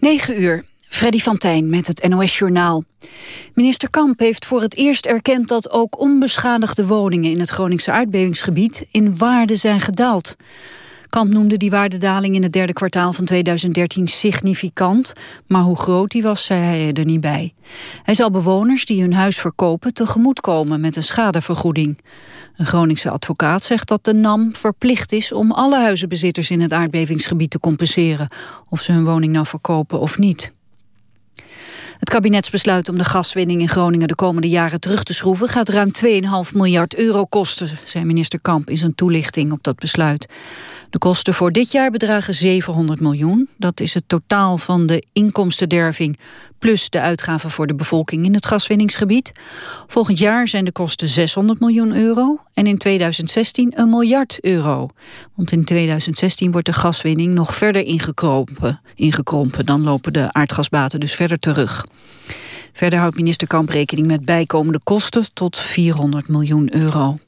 9 uur. Freddy van Tijn met het NOS-journaal. Minister Kamp heeft voor het eerst erkend dat ook onbeschadigde woningen in het Groningse aardbevingsgebied in waarde zijn gedaald. Kamp noemde die waardedaling in het derde kwartaal van 2013 significant, maar hoe groot die was, zei hij er niet bij. Hij zal bewoners die hun huis verkopen tegemoetkomen met een schadevergoeding. Een Groningse advocaat zegt dat de NAM verplicht is om alle huizenbezitters in het aardbevingsgebied te compenseren, of ze hun woning nou verkopen of niet. Het kabinetsbesluit om de gaswinning in Groningen de komende jaren terug te schroeven gaat ruim 2,5 miljard euro kosten, zei minister Kamp in zijn toelichting op dat besluit. De kosten voor dit jaar bedragen 700 miljoen. Dat is het totaal van de inkomstenderving plus de uitgaven voor de bevolking in het gaswinningsgebied. Volgend jaar zijn de kosten 600 miljoen euro en in 2016 een miljard euro. Want in 2016 wordt de gaswinning nog verder ingekrompen. ingekrompen. Dan lopen de aardgasbaten dus verder terug. Verder houdt minister Kamp rekening met bijkomende kosten tot 400 miljoen euro.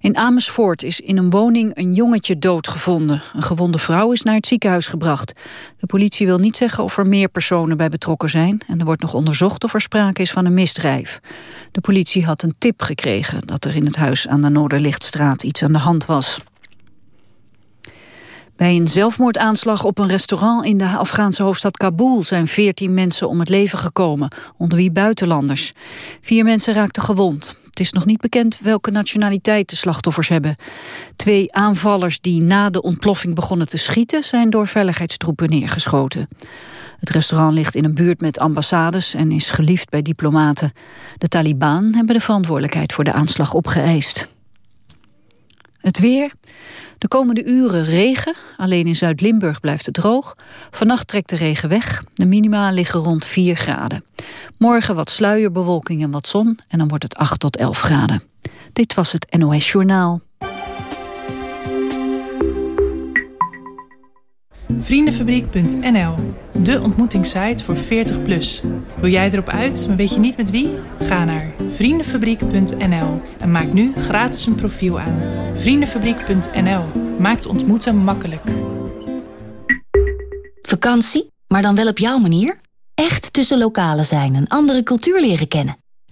In Amersfoort is in een woning een jongetje doodgevonden. Een gewonde vrouw is naar het ziekenhuis gebracht. De politie wil niet zeggen of er meer personen bij betrokken zijn... en er wordt nog onderzocht of er sprake is van een misdrijf. De politie had een tip gekregen dat er in het huis aan de Noorderlichtstraat iets aan de hand was. Bij een zelfmoordaanslag op een restaurant in de Afghaanse hoofdstad Kabul zijn veertien mensen om het leven gekomen, onder wie buitenlanders. Vier mensen raakten gewond. Het is nog niet bekend welke nationaliteit de slachtoffers hebben. Twee aanvallers die na de ontploffing begonnen te schieten... zijn door veiligheidstroepen neergeschoten. Het restaurant ligt in een buurt met ambassades en is geliefd bij diplomaten. De Taliban hebben de verantwoordelijkheid voor de aanslag opgeëist. Het weer. De komende uren regen. Alleen in Zuid-Limburg blijft het droog. Vannacht trekt de regen weg. De minima liggen rond 4 graden. Morgen wat sluierbewolking en wat zon. En dan wordt het 8 tot 11 graden. Dit was het NOS Journaal. Vriendenfabriek.nl, de ontmoetingssite voor 40 plus. Wil jij erop uit, maar weet je niet met wie? Ga naar vriendenfabriek.nl en maak nu gratis een profiel aan. Vriendenfabriek.nl maakt ontmoeten makkelijk. Vakantie, maar dan wel op jouw manier? Echt tussen lokalen zijn en andere cultuur leren kennen.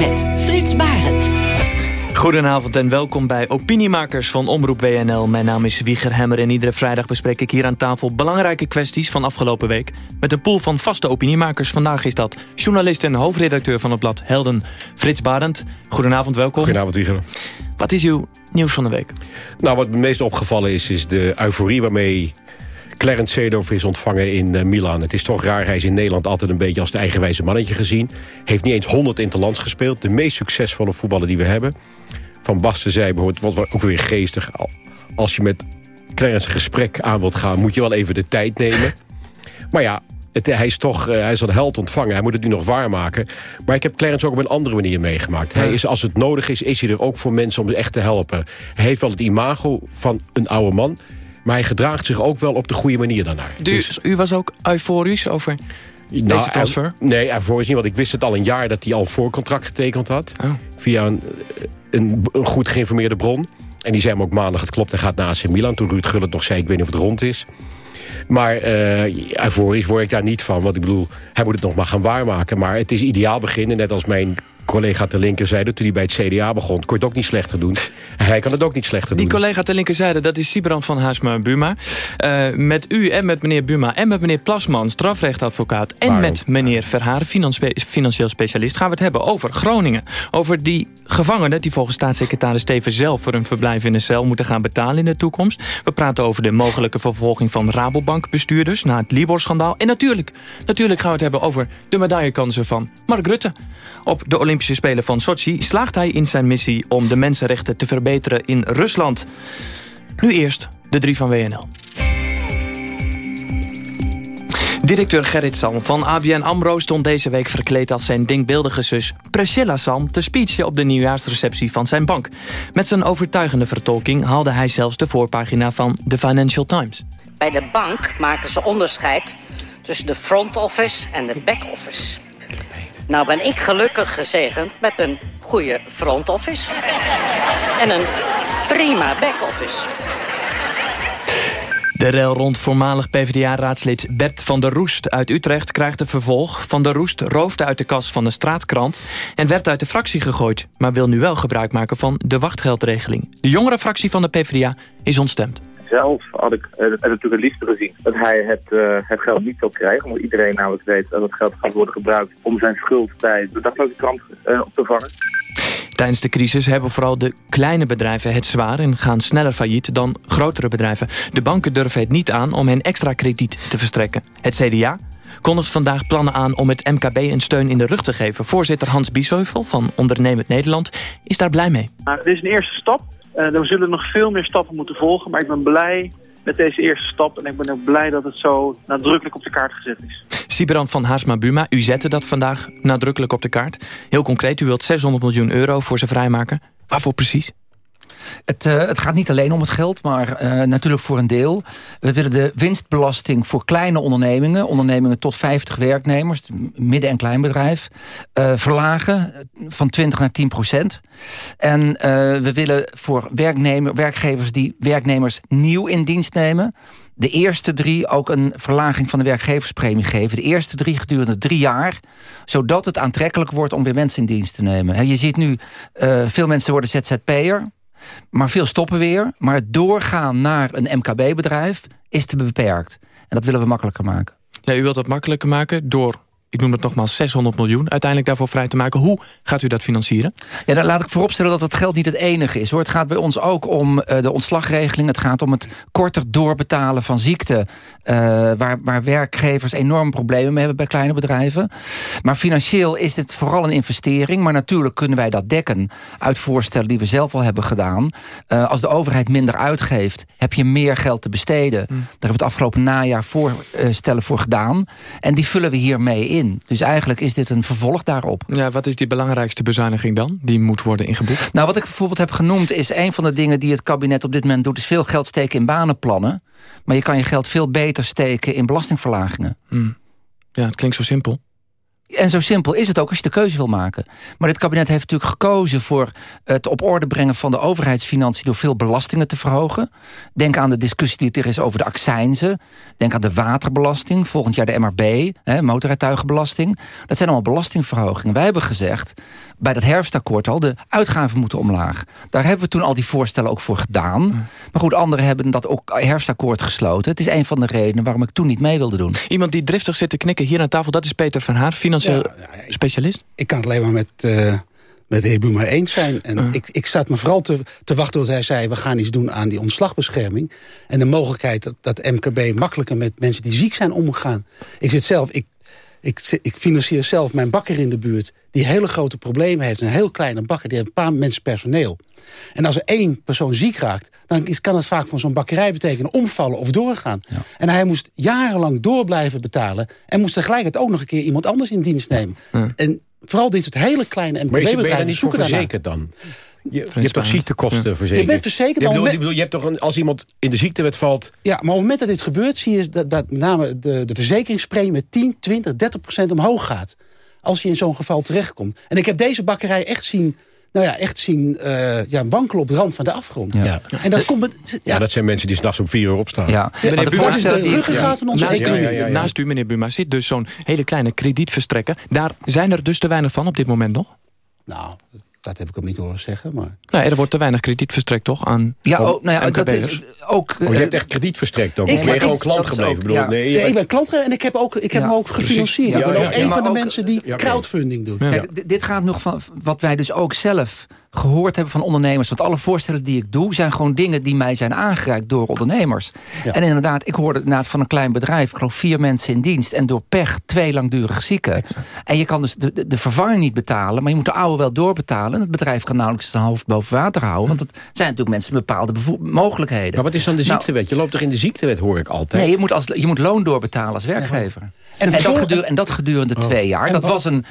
Met Frits Barend. Goedenavond en welkom bij Opiniemakers van Omroep WNL. Mijn naam is Wieger Hemmer en iedere vrijdag bespreek ik hier aan tafel... belangrijke kwesties van afgelopen week... met een pool van vaste opiniemakers. Vandaag is dat journalist en hoofdredacteur van het blad Helden, Frits Barend. Goedenavond, welkom. Goedenavond, Wieger. Wat is uw nieuws van de week? Nou, wat me meest opgevallen is, is de euforie waarmee Clarence Seedorf is ontvangen in uh, Milaan. Het is toch raar, hij is in Nederland altijd een beetje als de eigenwijze mannetje gezien. Heeft niet eens 100 interlands gespeeld. De meest succesvolle voetballer die we hebben. Van Basten zei bijvoorbeeld, wat ook weer geestig... als je met Clarence een gesprek aan wilt gaan... moet je wel even de tijd nemen. Maar ja, het, hij is toch uh, hij is een held ontvangen. Hij moet het nu nog waarmaken. Maar ik heb Clarence ook op een andere manier meegemaakt. Hij is, als het nodig is, is hij er ook voor mensen om echt te helpen. Hij heeft wel het imago van een oude man... Maar hij gedraagt zich ook wel op de goede manier daarnaar. Dus, u was ook euforisch over nou, deze transfer? nee, euforisch niet, want ik wist het al een jaar... dat hij al voorcontract getekend had. Oh. Via een, een, een, goed geïnformeerde bron. En die zei hem ook maandag, het klopt, hij gaat naar AC Milan. Toen Ruud Gullit nog zei, ik weet niet of het rond is. Maar uh, euforisch word ik daar niet van. Want ik bedoel, hij moet het nog maar gaan waarmaken. Maar het is ideaal beginnen. Net als mijn collega ter linkerzijde, toen hij bij het CDA begon... kon het ook niet slechter doen. hij kan het ook niet slechter doen. Die collega ter linkerzijde, dat is Sibrand van Huisma-Buma. Uh, met u en met meneer Buma en met meneer Plasman, strafrechtadvocaat... en Waarom? met meneer Verharen, financieel specialist... gaan we het hebben over Groningen. Over die gevangenen die volgens staatssecretaris Steven zelf... voor hun verblijf in een cel moeten gaan betalen in de toekomst. We praten over de mogelijke vervolging van Rabobank-bestuurders... na het Libor-schandaal. En natuurlijk, natuurlijk gaan we het hebben over de medaillekansen van Mark Rutte. Op de Olympische Spelen van Sochi slaagt hij in zijn missie... om de mensenrechten te verbeteren in Rusland. Nu eerst de drie van WNL. Directeur Gerrit Salm van ABN AMRO stond deze week verkleed als zijn denkbeeldige zus Priscilla Salm te speechen op de nieuwjaarsreceptie van zijn bank. Met zijn overtuigende vertolking haalde hij zelfs de voorpagina van The Financial Times. Bij de bank maken ze onderscheid tussen de front office en de back office. Nou ben ik gelukkig gezegend met een goede front office en een prima back office. De rel rond voormalig PvdA-raadslid Bert van der Roest uit Utrecht... krijgt een vervolg. Van der Roest roofde uit de kas van de straatkrant... en werd uit de fractie gegooid... maar wil nu wel gebruik maken van de wachtgeldregeling. De jongere fractie van de PvdA is ontstemd. Zelf had ik het natuurlijk het liefst gezien dat hij het, uh, het geld niet zou krijgen. Omdat iedereen namelijk weet dat het geld gaat worden gebruikt om zijn schuld bij de dagelijkse krant uh, op te vangen. Tijdens de crisis hebben vooral de kleine bedrijven het zwaar... en gaan sneller failliet dan grotere bedrijven. De banken durven het niet aan om hen extra krediet te verstrekken. Het CDA kondigt vandaag plannen aan om het MKB een steun in de rug te geven. Voorzitter Hans Biesheuvel van Ondernemend Nederland is daar blij mee. Nou, dit is een eerste stap. Uh, er zullen nog veel meer stappen moeten volgen. Maar ik ben blij met deze eerste stap. En ik ben ook blij dat het zo nadrukkelijk op de kaart gezet is. Sibrand van Haasma Buma, u zette dat vandaag nadrukkelijk op de kaart. Heel concreet, u wilt 600 miljoen euro voor ze vrijmaken. Waarvoor precies? Het, uh, het, gaat niet alleen om het geld, maar uh, natuurlijk voor een deel. We willen de winstbelasting voor kleine ondernemingen... ondernemingen tot 50 werknemers, midden- en kleinbedrijf... Uh, verlagen van 20 naar 10 procent. En we willen voor werknemer, werkgevers die werknemers nieuw in dienst nemen de eerste drie ook een verlaging van de werkgeverspremie geven. De eerste drie gedurende drie jaar. Zodat het aantrekkelijk wordt om weer mensen in dienst te nemen. Je ziet nu, uh, veel mensen worden ZZP'er. Maar veel stoppen weer. Maar het doorgaan naar een MKB-bedrijf is te beperkt. En dat willen we makkelijker maken. Ja, u wilt dat makkelijker maken door ik noem het nogmaals, 600 miljoen uiteindelijk daarvoor vrij te maken. Hoe gaat u dat financieren? Ja, dan laat ik vooropstellen dat het geld niet het enige is. Hoor. Het gaat bij ons ook om uh, de ontslagregeling. Het gaat om het korter doorbetalen van ziekte... Uh, waar, waar werkgevers enorme problemen mee hebben bij kleine bedrijven. Maar financieel is dit vooral een investering. Maar natuurlijk kunnen wij dat dekken uit voorstellen die we zelf al hebben gedaan. Uh, als de overheid minder uitgeeft, heb je meer geld te besteden. Mm. Daar hebben we het afgelopen najaar voorstellen voor gedaan. En die vullen we hiermee in. Dus eigenlijk is dit een vervolg daarop. Ja, wat is die belangrijkste bezuiniging dan? Die moet worden ingeboekt? Nou, wat ik bijvoorbeeld heb genoemd is... een van de dingen die het kabinet op dit moment doet... is veel geld steken in banenplannen. Maar je kan je geld veel beter steken in belastingverlagingen. Hmm. Ja, het klinkt zo simpel. En zo simpel is het ook als je de keuze wil maken. Maar dit kabinet heeft natuurlijk gekozen voor het op orde brengen van de overheidsfinanciën door veel belastingen te verhogen. Denk aan de discussie die er is over de accijnzen. Denk aan de waterbelasting, volgend jaar de MRB, hè, motorrijtuigenbelasting. Dat zijn allemaal belastingverhogingen. Wij hebben gezegd, bij dat herfstakkoord al, de uitgaven moeten omlaag. Daar hebben we toen al die voorstellen ook voor gedaan. Maar goed, anderen hebben dat ook herfstakkoord gesloten. Het is een van de redenen waarom ik toen niet mee wilde doen. Iemand die driftig zit te knikken hier aan tafel, dat is Peter van Haar, financieel ja, ja, specialist. Ik kan het alleen maar met... Uh met de heer Buma eens zijn. En uh. ik, ik zat me vooral te, te wachten tot hij zei... we gaan iets doen aan die ontslagbescherming. En de mogelijkheid dat, dat MKB makkelijker met mensen die ziek zijn omgaan. Ik zit zelf... Ik, ik, ik financier zelf mijn bakker in de buurt... die hele grote problemen heeft. Een heel kleine bakker, die heeft een paar mensen personeel. En als er één persoon ziek raakt... dan is, kan het vaak van zo'n bakkerij betekenen omvallen of doorgaan. Ja. En hij moest jarenlang door blijven betalen... en moest tegelijkertijd ook nog een keer iemand anders in dienst nemen. Ja. En vooral dit soort hele kleine MKB-bedrijven niet voor verzekerd dan? Je, je hebt toch ziektekosten ja. verzekerd? Je bent verzekerd. Je bedoel, je, bedoel, je hebt toch een, als iemand in de ziektewet valt... Ja, maar op het moment dat dit gebeurt... zie je dat, dat met name de, de verzekeringspremie met 10, 20, 30 procent omhoog gaat. Als je in zo'n geval terechtkomt. En ik heb deze bakkerij echt zien nou ja, echt zien uh, ja, wankelen op de rand van de afgrond. Ja. En dat, komt, ja. ja. dat zijn mensen die s'nachts om vier uur opstaan. Ja. Ja, meneer Buma, dat is de ruggengraat van onze naast, economie. Naast u, meneer Buma, zit dus zo'n hele kleine kredietverstrekker. Daar zijn er dus te weinig van op dit moment nog? Nou, dat heb ik hem niet horen zeggen. Maar... Nee, er wordt te weinig krediet verstrekt, toch? Aan ja, oh, nou ja, dat is ook, oh, je hebt echt krediet verstrekt ook. Ik ben gewoon klant gebleven. Ook, bedoel, ja. nee, nee, ik ben klant en ik heb, ook, ik heb ja, hem ook gefinancierd. ik ben ook een van de mensen die crowdfunding doen. Kijk, dit gaat nog van wat wij dus ook zelf gehoord hebben van ondernemers. Want alle voorstellen die ik doe... zijn gewoon dingen die mij zijn aangereikt door ondernemers. En inderdaad, ik hoorde inderdaad van een klein bedrijf... ik geloof vier mensen in dienst en door pech twee langdurig zieken. En je kan dus de, de, vervanging niet betalen... maar je moet de oude wel doorbetalen. En het bedrijf kan nauwelijks zijn hoofd boven water houden. Want het zijn natuurlijk mensen met bepaalde mogelijkheden. Maar wat is dan de nou, ziektewet? Je loopt toch in de ziektewet, hoor ik altijd? Nee, je moet, als, je moet loon doorbetalen als werkgever. En, dat, gedurende, en dat gedurende oh. twee jaar. Dat was een,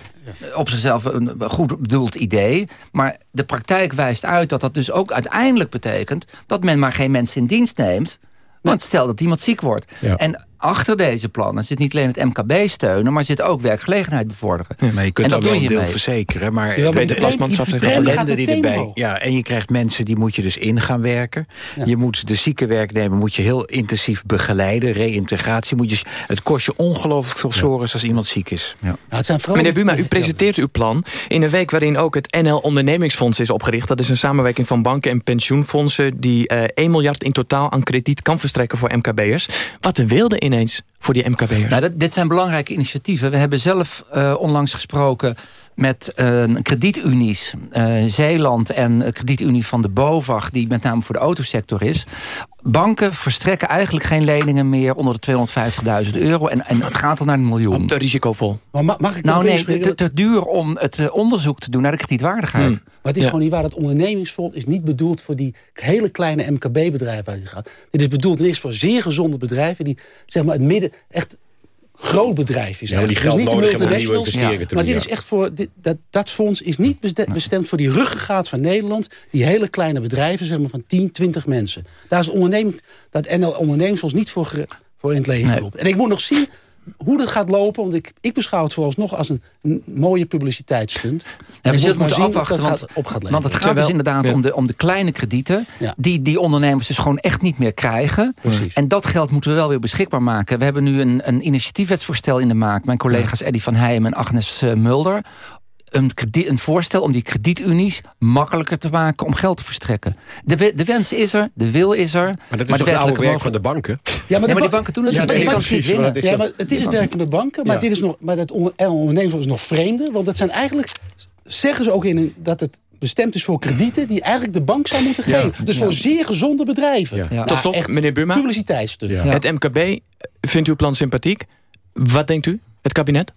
op zichzelf een goed bedoeld idee. Maar de praktijk wijst uit dat dat dus ook uiteindelijk betekent... dat men maar geen mensen in dienst neemt... Want stel dat iemand ziek wordt. En achter deze plannen zit niet alleen het MKB steunen... maar zit ook werkgelegenheid bevorderen. Ja, maar je kunt ook wel een deel verzekeren. Maar ja, de ellende die erbij... Ja, en je krijgt mensen die moet je dus in gaan werken. Je moet de zieke werknemer moet je heel intensief begeleiden. Reïntegratie. Moet je, het kost je ongelooflijk veel zorgen als iemand ziek is. Ja. het zijn Meneer Buma, u presenteert uw plan in een week waarin ook het NL Ondernemingsfonds is opgericht. Dat is een samenwerking van banken en pensioenfondsen... die uh, eh, 1 miljard in totaal aan krediet kan verstrekken voor MKB'ers. Wat de wilde voor die MKB'ers? Nou, dit zijn belangrijke initiatieven. We hebben zelf uh, onlangs gesproken met uh, kredietunies. Uh, Zeeland en kredietunie van de BOVAG... die met name voor de autosector is. Banken verstrekken eigenlijk geen leningen meer... onder de 250.000 euro. En, en het gaat al naar een miljoen. Te risicovol. Maar mag ik nou nee, te, te, duur om het onderzoek te doen naar de kredietwaardigheid. Hmm. Maar het is gewoon niet waar. Het ondernemingsfonds is niet bedoeld voor die hele kleine MKB-bedrijven waar je gaat. Dit is bedoeld is voor zeer gezonde bedrijven... die zeg maar, het midden echt groot bedrijf is. Ja, maar die geld dus niet de multinationals. Ja. Maar dit is echt voor. Dit, dat, dat fonds is niet bestemd voor die ruggengraat van Nederland. Die hele kleine bedrijven, zeg maar van 10, 20 mensen. Daar is onderneming, dat NL ondernemingsfonds niet voor, voor in het leven. En ik moet nog zien hoe dat gaat lopen, want ik, ik beschouw het vooralsnog als een, een mooie publiciteitsstunt. Ja, we zullen moeten afwachten, want, op gaat want het gaat dus inderdaad om, de, om de kleine kredieten... die die ondernemers dus gewoon echt niet meer krijgen. Precies. En dat geld moeten we wel weer beschikbaar maken. We hebben nu een, een initiatiefwetsvoorstel in de maak. Mijn collega's Eddy van Heijem en Agnes eh, Mulder een, een voorstel om die kredietunies makkelijker te maken om geld te verstrekken. De, de wens is er, de wil is er. Maar dat is toch het oude werk van de banken? Ja, maar, de, die banken doen het ja, niet. Maar ja, maar het is het werk van de banken, maar, dit is nog, maar dat ondernemen is nog vreemder. Want dat zijn eigenlijk, zeggen ze ook in dat het bestemd is voor kredieten die eigenlijk de bank zou moeten geven. Dus voor zeer gezonde bedrijven. Ja. Nou, Tot slot, meneer Buma. Publiciteitsstuk. Het MKB vindt uw plan sympathiek. Wat denkt u, het kabinet?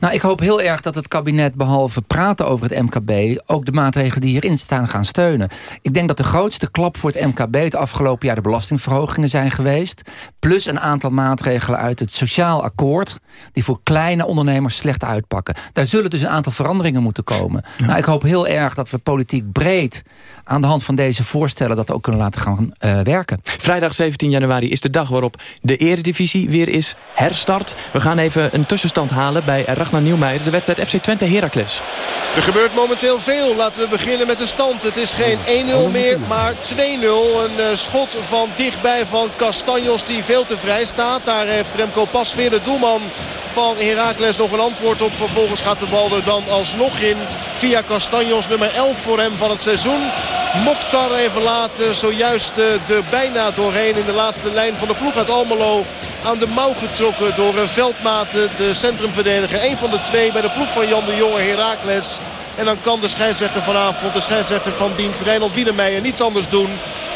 Nou, ik hoop heel erg dat het kabinet behalve praten over het MKB... ook de maatregelen die hierin staan gaan steunen. Ik denk dat de grootste klap voor het MKB het afgelopen jaar... de belastingverhogingen zijn geweest. Plus een aantal maatregelen uit het sociaal akkoord... die voor kleine ondernemers slecht uitpakken. Daar zullen dus een aantal veranderingen moeten komen. Nou, ik hoop heel erg dat we politiek breed... aan de hand van deze voorstellen dat ook kunnen laten gaan uh, werken. Vrijdag 17 januari is de dag waarop de eredivisie weer is herstart. We gaan even een tussenstand halen bij Ragnar Nieuwmeijer. De wedstrijd FC Twente Heracles. Er gebeurt momenteel veel. Laten we beginnen met de stand. Het is geen 1-0 meer, maar 2-0. Een uh, schot van dichtbij van Castanjos die veel te vrij staat. Daar heeft Remco Pasveer, de doelman van Heracles, nog een antwoord op. Vervolgens gaat de bal er dan alsnog in via Castanjos, nummer 11 voor hem van het seizoen. Mokhtar even laten, zojuist uh, er bijna doorheen in de laatste lijn van de ploeg uit Almelo aan de mouw getrokken door een veldmaten, de centrumverdediger. Een van de twee bij de ploeg van Jan de Jonge Heracles. En dan kan de scheidsrechter vanavond, de scheidsrechter van dienst Reinhold Wiedemeijer niets anders doen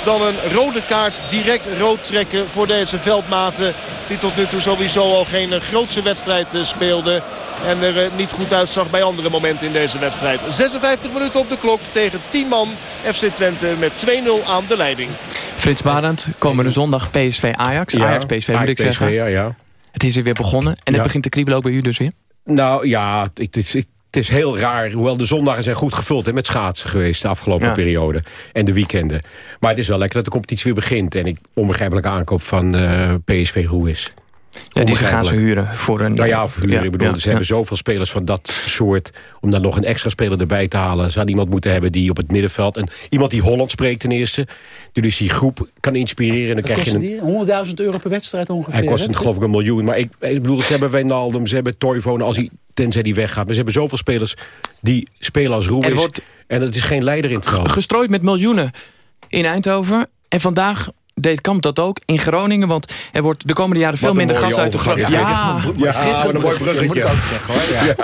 dan een rode kaart direct rood trekken voor deze veldmaten. Die tot nu toe sowieso al geen grootse wedstrijd eh, speelde. En er eh, niet goed uitzag bij andere momenten in deze wedstrijd. 56 minuten op de klok tegen 10 man FC Twente met 2-0 aan de leiding. Frits Barend, komende zondag PSV Ajax. Ajax PSV moet ik zeggen. Ja, ja. Het is er weer begonnen en het begint te kriebelen ook bij u dus weer. Nou ja, het is, het is heel raar. Hoewel de zondagen zijn goed gevuld hè, met schaatsen geweest de afgelopen periode. En de weekenden. Maar het is wel lekker dat de competitie weer begint. En ik onbegrijpelijke aankoop van uh, eh, PSV hoe is. Ja, die gaan ze huren voor een... Nou ja, voor huren. ik bedoel, ze hebben zoveel spelers van dat soort... om dan nog een extra speler erbij te halen. Ze hadden iemand moeten hebben die op het middenveld... en iemand die Holland spreekt ten eerste. Die dus die groep kan inspireren. En dan krijg je een... 100.000 euro per wedstrijd ongeveer. Hij kost geloof ik een miljoen. Maar ik, ik bedoel, ze hebben Wijnaldum, ze hebben Toivonen... als hij, tenzij die weggaat. Maar ze hebben zoveel spelers die spelen als Roelis. En het is geen leider in het veld. Gestrooid met miljoenen in Eindhoven. En vandaag deed Kamp dat ook in Groningen. Want er wordt de komende jaren veel minder gas uit de Groningen. Ja, ja, een mooi bruggetje. Moet ik ook zeggen, hoor. Ja.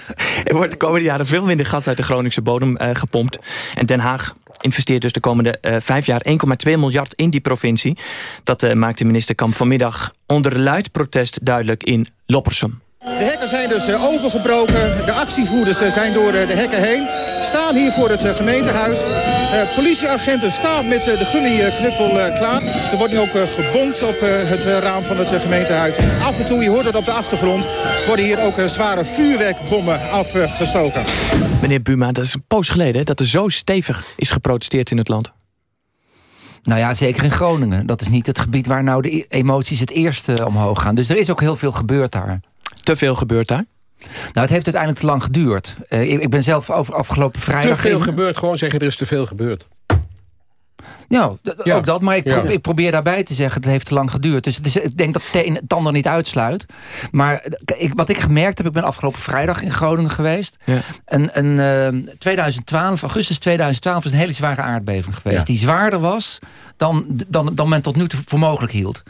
er wordt de komende jaren veel minder gas uit de Groningse bodem uh, gepompt. En Den Haag investeert dus de komende uh, vijf jaar 1,2 miljard in die provincie. Dat uh, maakte minister Kamp vanmiddag onder luid protest duidelijk in Loppersum. De hekken zijn dus eh, opengebroken. De actievoerders eh, zijn door eh, de hekken heen. Staan hier voor het gemeentehuis. Politieagenten staan met de gummiknuppel klaar. Er wordt nu ook gebonkt op het raam van het gemeentehuis. Af en toe, je hoort het op de achtergrond... worden hier ook zware vuurwerkbommen afgestoken. Meneer Buma, dat is een poos geleden dat er zo stevig is geprotesteerd in het land. Nou ja, zeker in Groningen. Dat is niet het gebied waar nou de e- emoties het eerste omhoog gaan. Dus er is ook heel veel gebeurd daar te veel gebeurd daar? Nou, het heeft uiteindelijk te lang geduurd. Uh, ik, ik, ben zelf over afgelopen vrijdag... Te veel gebeurd, gewoon zeggen er is te veel gebeurd. Ja, ook dat. Maar ik, ik, probeer daarbij te zeggen, het heeft te lang geduurd. Dus het is, ik denk dat het ander niet uitsluit. Maar ik, wat ik gemerkt heb, ik ben afgelopen vrijdag in Groningen geweest. Ja. En, en 2012, augustus 2012 was een hele zware aardbeving geweest. Die zwaarder was dan, dan, dan men tot nu toe voor mogelijk hield.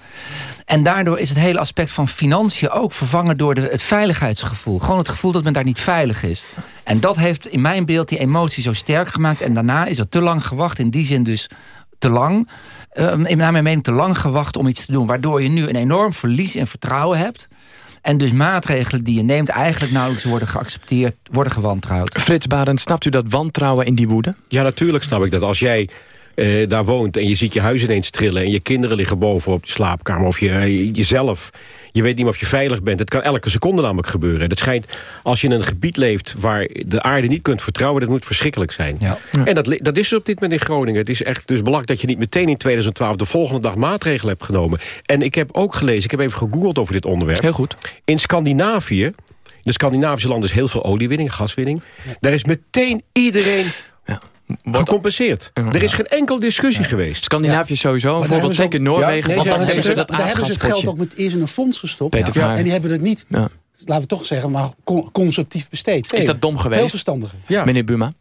En daardoor is het hele aspect van financiën ook vervangen door de, het veiligheidsgevoel. Gewoon het gevoel dat men daar niet veilig is. En dat heeft in mijn beeld die emotie zo sterk gemaakt. En daarna is er te lang gewacht. In die zin dus te lang. Uh, naar mijn mening te lang gewacht om iets te doen. Waardoor je nu een enorm verlies in vertrouwen hebt. En dus maatregelen die je neemt eigenlijk nauwelijks worden geaccepteerd, worden gewantrouwd. Frits Barend, snapt u dat wantrouwen in die woede? Ja, natuurlijk snap ik dat. Als jij uh, daar woont en je ziet je huis ineens trillen... en je kinderen liggen boven op de slaapkamer of je, uh, jezelf... Je weet niet meer of je veilig bent. Het kan elke seconde namelijk gebeuren. Het schijnt, als je in een gebied leeft waar de aarde niet kunt vertrouwen... dat moet verschrikkelijk zijn. Ja. En dat, dat is op dit moment in Groningen. Het is echt dus belangrijk dat je niet meteen in 2012... de volgende dag maatregelen hebt genomen. En ik heb ook gelezen, ik heb even gegoogeld over dit onderwerp. Heel goed. In Scandinavië, de Scandinavische landen is heel veel oliewinning, gaswinning. Daar is meteen iedereen gecompenseerd. Er is geen enkel discussie geweest. Scandinavië sowieso, bijvoorbeeld zeker Noorwegen. Nee, daar hebben ze, dat daar hebben ze het geld ook met eerst in een fonds gestopt. Ja. En die hebben het niet, laten we toch zeggen, maar conceptief besteed. Is dat dom geweest? Veel verstandiger. Meneer Buma?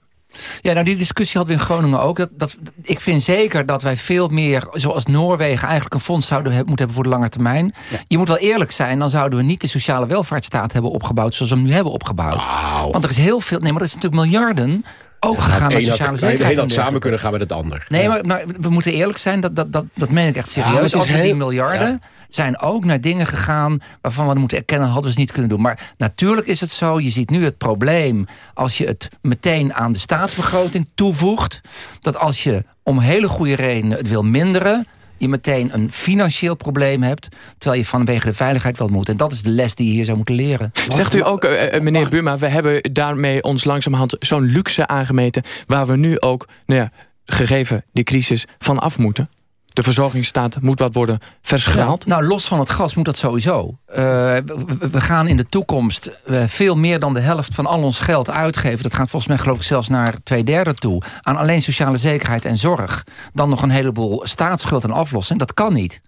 Ja, nou die discussie hadden we in Groningen ook. Dat, dat, ik vind zeker dat wij veel meer, zoals Noorwegen... eigenlijk een fonds zouden hebben, moeten hebben voor de lange termijn. Je moet wel eerlijk zijn, dan zouden we niet de sociale welvaartsstaat hebben opgebouwd... zoals we hem nu hebben opgebouwd. Want er is heel veel, nee, maar er is natuurlijk miljarden ook gegaan naar sociale zekerheid. dat samen kunnen gaan met het ander. Nee, maar, maar, we moeten eerlijk zijn, dat, dat, dat, dat meen ik echt serieus. Ja, we die miljarden zijn ook naar dingen gegaan... waarvan we moeten erkennen, hadden we ze niet kunnen doen. Maar natuurlijk is het zo, je ziet nu het probleem... als je het meteen aan de staatsbegroting toevoegt... dat als je om hele goede redenen het wil minderen je meteen een financieel probleem hebt... terwijl je vanwege de veiligheid wel moet. En dat is de les die je hier zou moeten leren. Zegt u ook, uh, meneer Buma, we hebben daarmee ons langzamerhand zo'n luxe aangemeten... waar we nu ook, nou ja, gegeven die crisis, van af moeten? De verzorgingsstaat moet wat worden verschraald? nou, los van het gas moet dat sowieso. Uh, we, gaan in de toekomst uh, veel meer dan de helft van al ons geld uitgeven. Dat gaat volgens mij geloof ik zelfs naar twee derde toe. Aan alleen sociale zekerheid en zorg. Dan nog een heleboel staatsschuld en aflossing. Dat kan niet.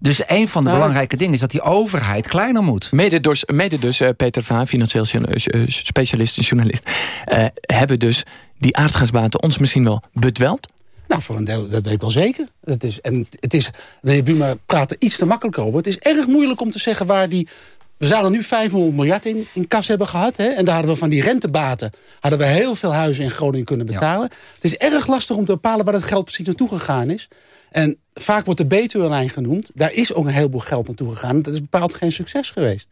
Dus een van de nou, belangrijke dingen is dat die overheid kleiner moet. Mede dus, mede dus uh, Peter Vaan, financieel specialist en journalist... hebben dus die aardgasbaten ons misschien wel bedweld? Nou, voor een deel, dat weet ik wel zeker. Dat is, en het is, meneer Buma praat er iets te makkelijk over. Het is erg moeilijk om te zeggen waar die... We zouden nu 500 miljard in, in kas hebben gehad. Hè? En daar hadden we van die rentebaten... hadden we heel veel huizen in Groningen kunnen betalen. Het is erg lastig om te bepalen waar het geld precies naartoe gegaan is. En vaak wordt de Betuwe-lijn genoemd. Daar is ook een heleboel geld naartoe gegaan. Dat is bepaald geen succes geweest.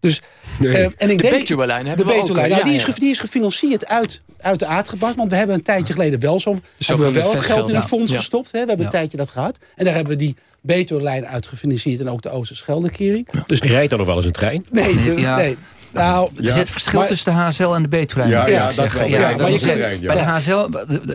Dus, nee. uh, en ik de Betuwe-lijn hebben de we ook. Nou, ja, die, is, die is gefinancierd uit, uit de aardgebas. Want we hebben een tijdje geleden wel zo, hebben we wel geld in een fonds gestopt. Hè? We hebben een tijdje dat gehad. En daar hebben we die Betuwe-lijn uitgefinancierd. En ook de Oosterscheldekering. Dus rijdt dan nog wel eens een trein? Nee, nee. Nou, er zit verschil tussen de HSL en de Betuwlijn. Ja, ja, dat wel. Ja, maar je zegt, bij de HSL,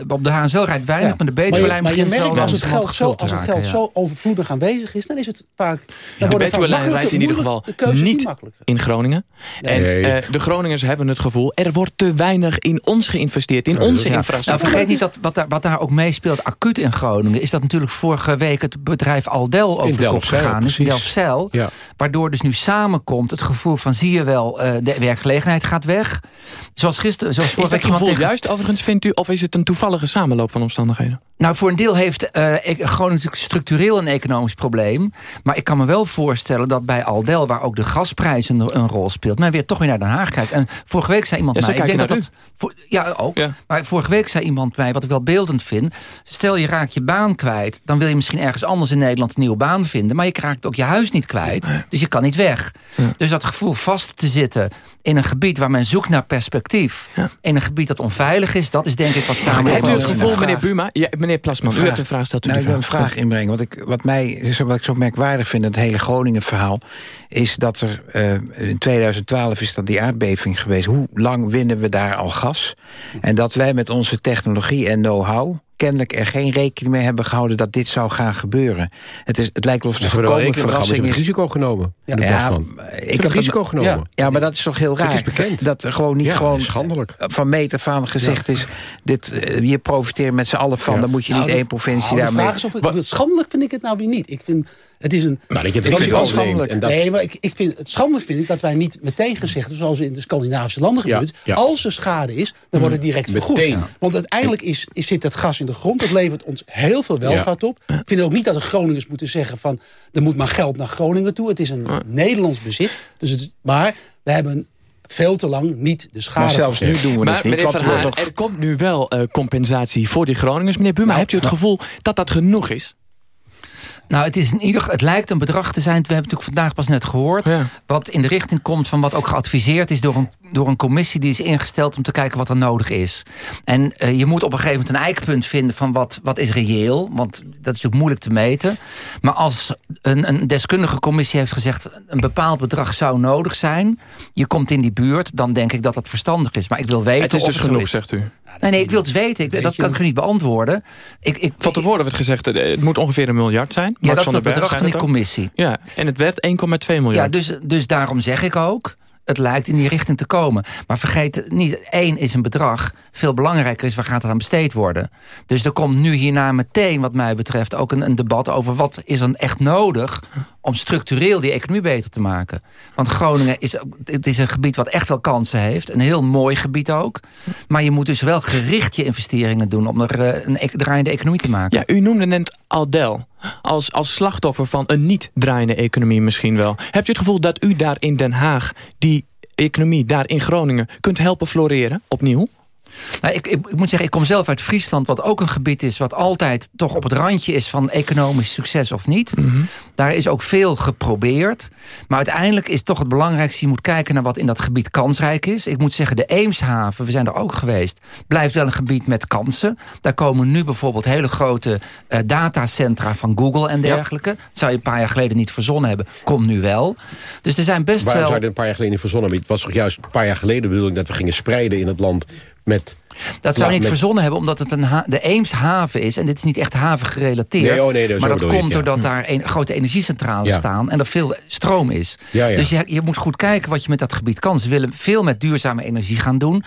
op de HSL rijdt weinig, maar de Betuwlijn Maar je, maar je merkt als het geld, zo, als het geld zo overvloedig aanwezig is, dan is het vaak... de Betuwlijn rijdt in ieder geval niet in Groningen. En uh, de Groningers hebben het gevoel, er wordt te weinig in ons geïnvesteerd, in onze infrastructuur. Nou, vergeet niet dat wat daar, wat daar ook meespeelt, acuut in Groningen, is dat natuurlijk vorige week het bedrijf Aldel over de kop gegaan is, in Delfzijl. Waardoor dus nu samenkomt het gevoel van, zie je wel, uh, de werkgelegenheid gaat weg. Zoals gisteren... Zoals is dat gevoel tegen... juist overigens, vindt u? Of is het een toevallige samenloop van omstandigheden? Nou, voor een deel heeft uh, ik, gewoon natuurlijk structureel een economisch probleem. Maar ik kan me wel voorstellen dat bij Aldel... waar ook de gasprijs een, een rol speelt... men weer toch weer naar Den Haag kijkt. En vorige week zei iemand ja, mij... Ik denk dat dat, voor, ja, ook. Maar vorige week zei iemand mij, wat ik wel beeldend vind... stel je raakt je baan kwijt... dan wil je misschien ergens anders in Nederland een nieuwe baan vinden... maar je raakt ook je huis niet kwijt. Dus je kan niet weg. Dus dat gevoel vast te zitten in een gebied waar men zoekt naar perspectief... in een gebied dat onveilig is, dat is denk ik wat samen... Heeft u het gevoel, meneer Buma, ja, meneer Plasman, u hebt een vraag stelt. Nou, ik wil een vraag inbrengen. Wat ik, wat, mij, wat ik zo merkwaardig vind, het hele Groningen verhaal... is dat er uh, in 2012 is dat die aardbeving geweest. Hoe lang winnen we daar al gas? En dat wij met onze technologie en know-how kennelijk er geen rekening mee hebben gehouden dat dit zou gaan gebeuren. Het, is, het lijkt alsof het voorkomen verrassing is. het risico genomen. Ja, ja ik heb risico genomen. Ja. ja. maar dat is toch heel raar. Het is bekend. Dat er gewoon niet gewoon schandelijk. van meter van gezegd is... Dit, uh, je profiteert met z'n allen van, dan moet je niet nou, één provincie nou, daarmee... De vraag is of schandelijk vind ik het nou weer niet. Ik vind het is een... Nou, dat je het risico schandelijk. Dat... Nee, maar ik, ik vind, het schandelijk vind ik dat wij niet meteen gezegd zoals in de Scandinavische landen gebeurt... als er schade is, dan wordt het direct vergoed. Want uiteindelijk is, is, zit het gas in de grond. Dat levert ons heel veel welvaart op. Ik vind ook niet dat de Groningers moeten zeggen van... er moet maar geld naar Groningen toe. Het is een Nederlands bezit. Dus het, maar we hebben veel te lang niet de schade maar zelfs nu doen we maar, niet. Er komt nu wel uh, compensatie voor die Groningers. Meneer Buma, nou, hebt u het gevoel dat dat genoeg is? Nou, het, is in ieder, het lijkt een bedrag te zijn, we hebben natuurlijk vandaag pas net gehoord... wat in de richting komt van wat ook geadviseerd is door een, door een commissie... die is ingesteld om te kijken wat er nodig is. En uh, je moet op een gegeven moment een eikpunt vinden van wat, wat is reëel. Want dat is natuurlijk moeilijk te meten. Maar als een, een deskundige commissie heeft gezegd... een bepaald bedrag zou nodig zijn, je komt in die buurt... dan denk ik dat dat verstandig is. Maar ik wil weten het is dus of genoeg, zegt u. Nee, nee, ik wil het weten. Ik, dat kan ik niet beantwoorden. Ik, ik, van tevoren werd gezegd, eh, het moet ongeveer een miljard zijn. ja, dat is het bedrag van die commissie. Ja, en het werd 1,2 miljard. Ja, dus, dus daarom zeg ik ook het lijkt in die richting te komen. Maar vergeet niet, één is een bedrag. Veel belangrijker is, waar gaat het aan besteed worden? Dus er komt nu hierna meteen, wat mij betreft... ook een, een debat over wat is er echt nodig... om structureel die economie beter te maken. Want Groningen is, het is een gebied wat echt wel kansen heeft. Een heel mooi gebied ook. Maar je moet dus wel gericht je investeringen doen... om er eh, een e-, draaiende economie te maken. Ja, u noemde net Aldel als, als slachtoffer van een niet draaiende economie misschien wel. Hebt u het gevoel dat u daar in Den Haag die economie daar in Groningen kunt helpen floreren opnieuw? Nou, ik, ik, ik, moet zeggen, ik kom zelf uit Friesland... wat ook een gebied is wat altijd toch op het randje is... van economisch succes of niet. Mhm. Daar is ook veel geprobeerd. Maar uiteindelijk is toch het belangrijkste... je moet kijken naar wat in dat gebied kansrijk is. Ik moet zeggen, de Eemshaven, we zijn er ook geweest... blijft wel een gebied met kansen. Daar komen nu bijvoorbeeld hele grote uh, datacentra van Google en dergelijke. Dat zou je een paar jaar geleden niet verzonnen hebben. Komt nu wel. Dus er zijn best Waarom wel... zou je een paar jaar geleden niet verzonnen hebben? Het was toch juist een paar jaar geleden de bedoeling... dat we gingen spreiden in het land met dat zou niet verzonnen hebben, omdat het een de Eemshaven is. En dit is niet echt haven gerelateerd. Nee, oh nee, maar dat komt ik, doordat daar een, grote energiecentrales staan. En er veel stroom is. Ja, dus je, je, moet goed kijken wat je met dat gebied kan. Ze willen veel met duurzame energie gaan doen.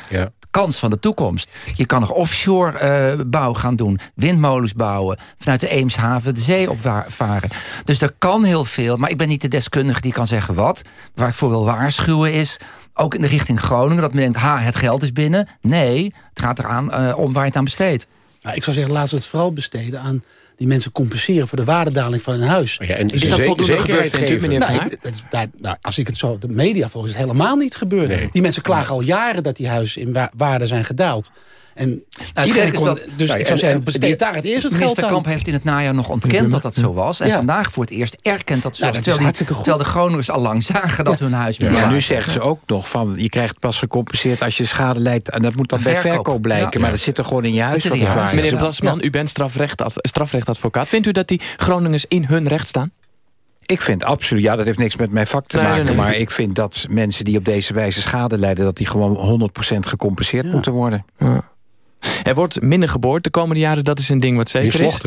Kans van de toekomst. Je kan nog offshore uh, bouw gaan doen. Windmolens bouwen. Vanuit de Eemshaven de zee opvaren. Dus er kan heel veel. Maar ik ben niet de deskundige die kan zeggen wat. Waar ik voor wil waarschuwen is ook in de richting Groningen, dat men denkt, ha, het geld is binnen. Nee, het gaat eraan uh, om waar je het aan besteedt. Nou, ik zou zeggen, we het vooral besteden aan die mensen compenseren voor de waardedaling van hun huis. Ja, en is dat voldoende gebeurd, vindt u, meneer nou, nou, Als ik het zo de media volg, is het helemaal niet gebeurd. Die mensen klagen al jaren dat die huizen in waarde zijn gedaald. En nou, iedereen kon, dat, dus ik zou zeggen, besteed daar het eerst het geld aan. Kamp heeft in het najaar nog ontkend dat dat zo was. En vandaag voor het eerst erkent dat zo was. terwijl, terwijl de Groningers al lang zagen dat hun huis... Ja, maar nu zeggen ze ook nog van... je krijgt pas gecompenseerd als je schade leidt. En dat moet dan bij verkoop blijken. Maar dat zit er gewoon in je huis. Meneer Blasman, u bent strafrechtadvocaat. Vindt u dat die Groningers in hun recht staan? Ik vind absoluut, ja, dat heeft niks met mijn vak te maken... maar ik vind dat mensen die op deze wijze schade lijden... dat die gewoon 100% gecompenseerd moeten worden. Ja. Er wordt minder geboord de komende jaren, dat is een ding wat zeker is.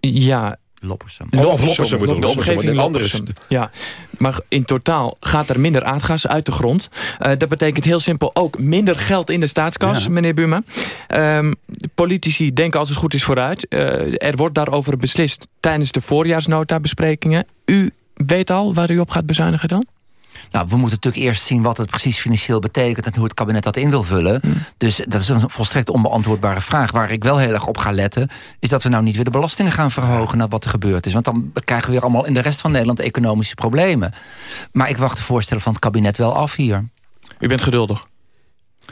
Ja, Loppersum. Loppersum, de omgeving Loppersum. Ja, maar in totaal gaat er minder aardgas uit de grond. Uh, dat betekent heel simpel ook minder geld in de staatskas, meneer Buma. Um, politici denken als het goed is vooruit. Uh, er wordt daarover beslist tijdens de voorjaarsnota besprekingen. U weet al waar u op gaat bezuinigen dan? Nou, we moeten natuurlijk eerst zien wat het precies financieel betekent... en hoe het kabinet dat in wil vullen. Hmm. Dus dat is een volstrekt onbeantwoordbare vraag. Waar ik wel heel erg op ga letten... is dat we nou niet weer de belastingen gaan verhogen... naar wat er gebeurd is. Want dan krijgen we weer allemaal in de rest van Nederland economische problemen. Maar ik wacht de voorstellen van het kabinet wel af hier. U bent geduldig.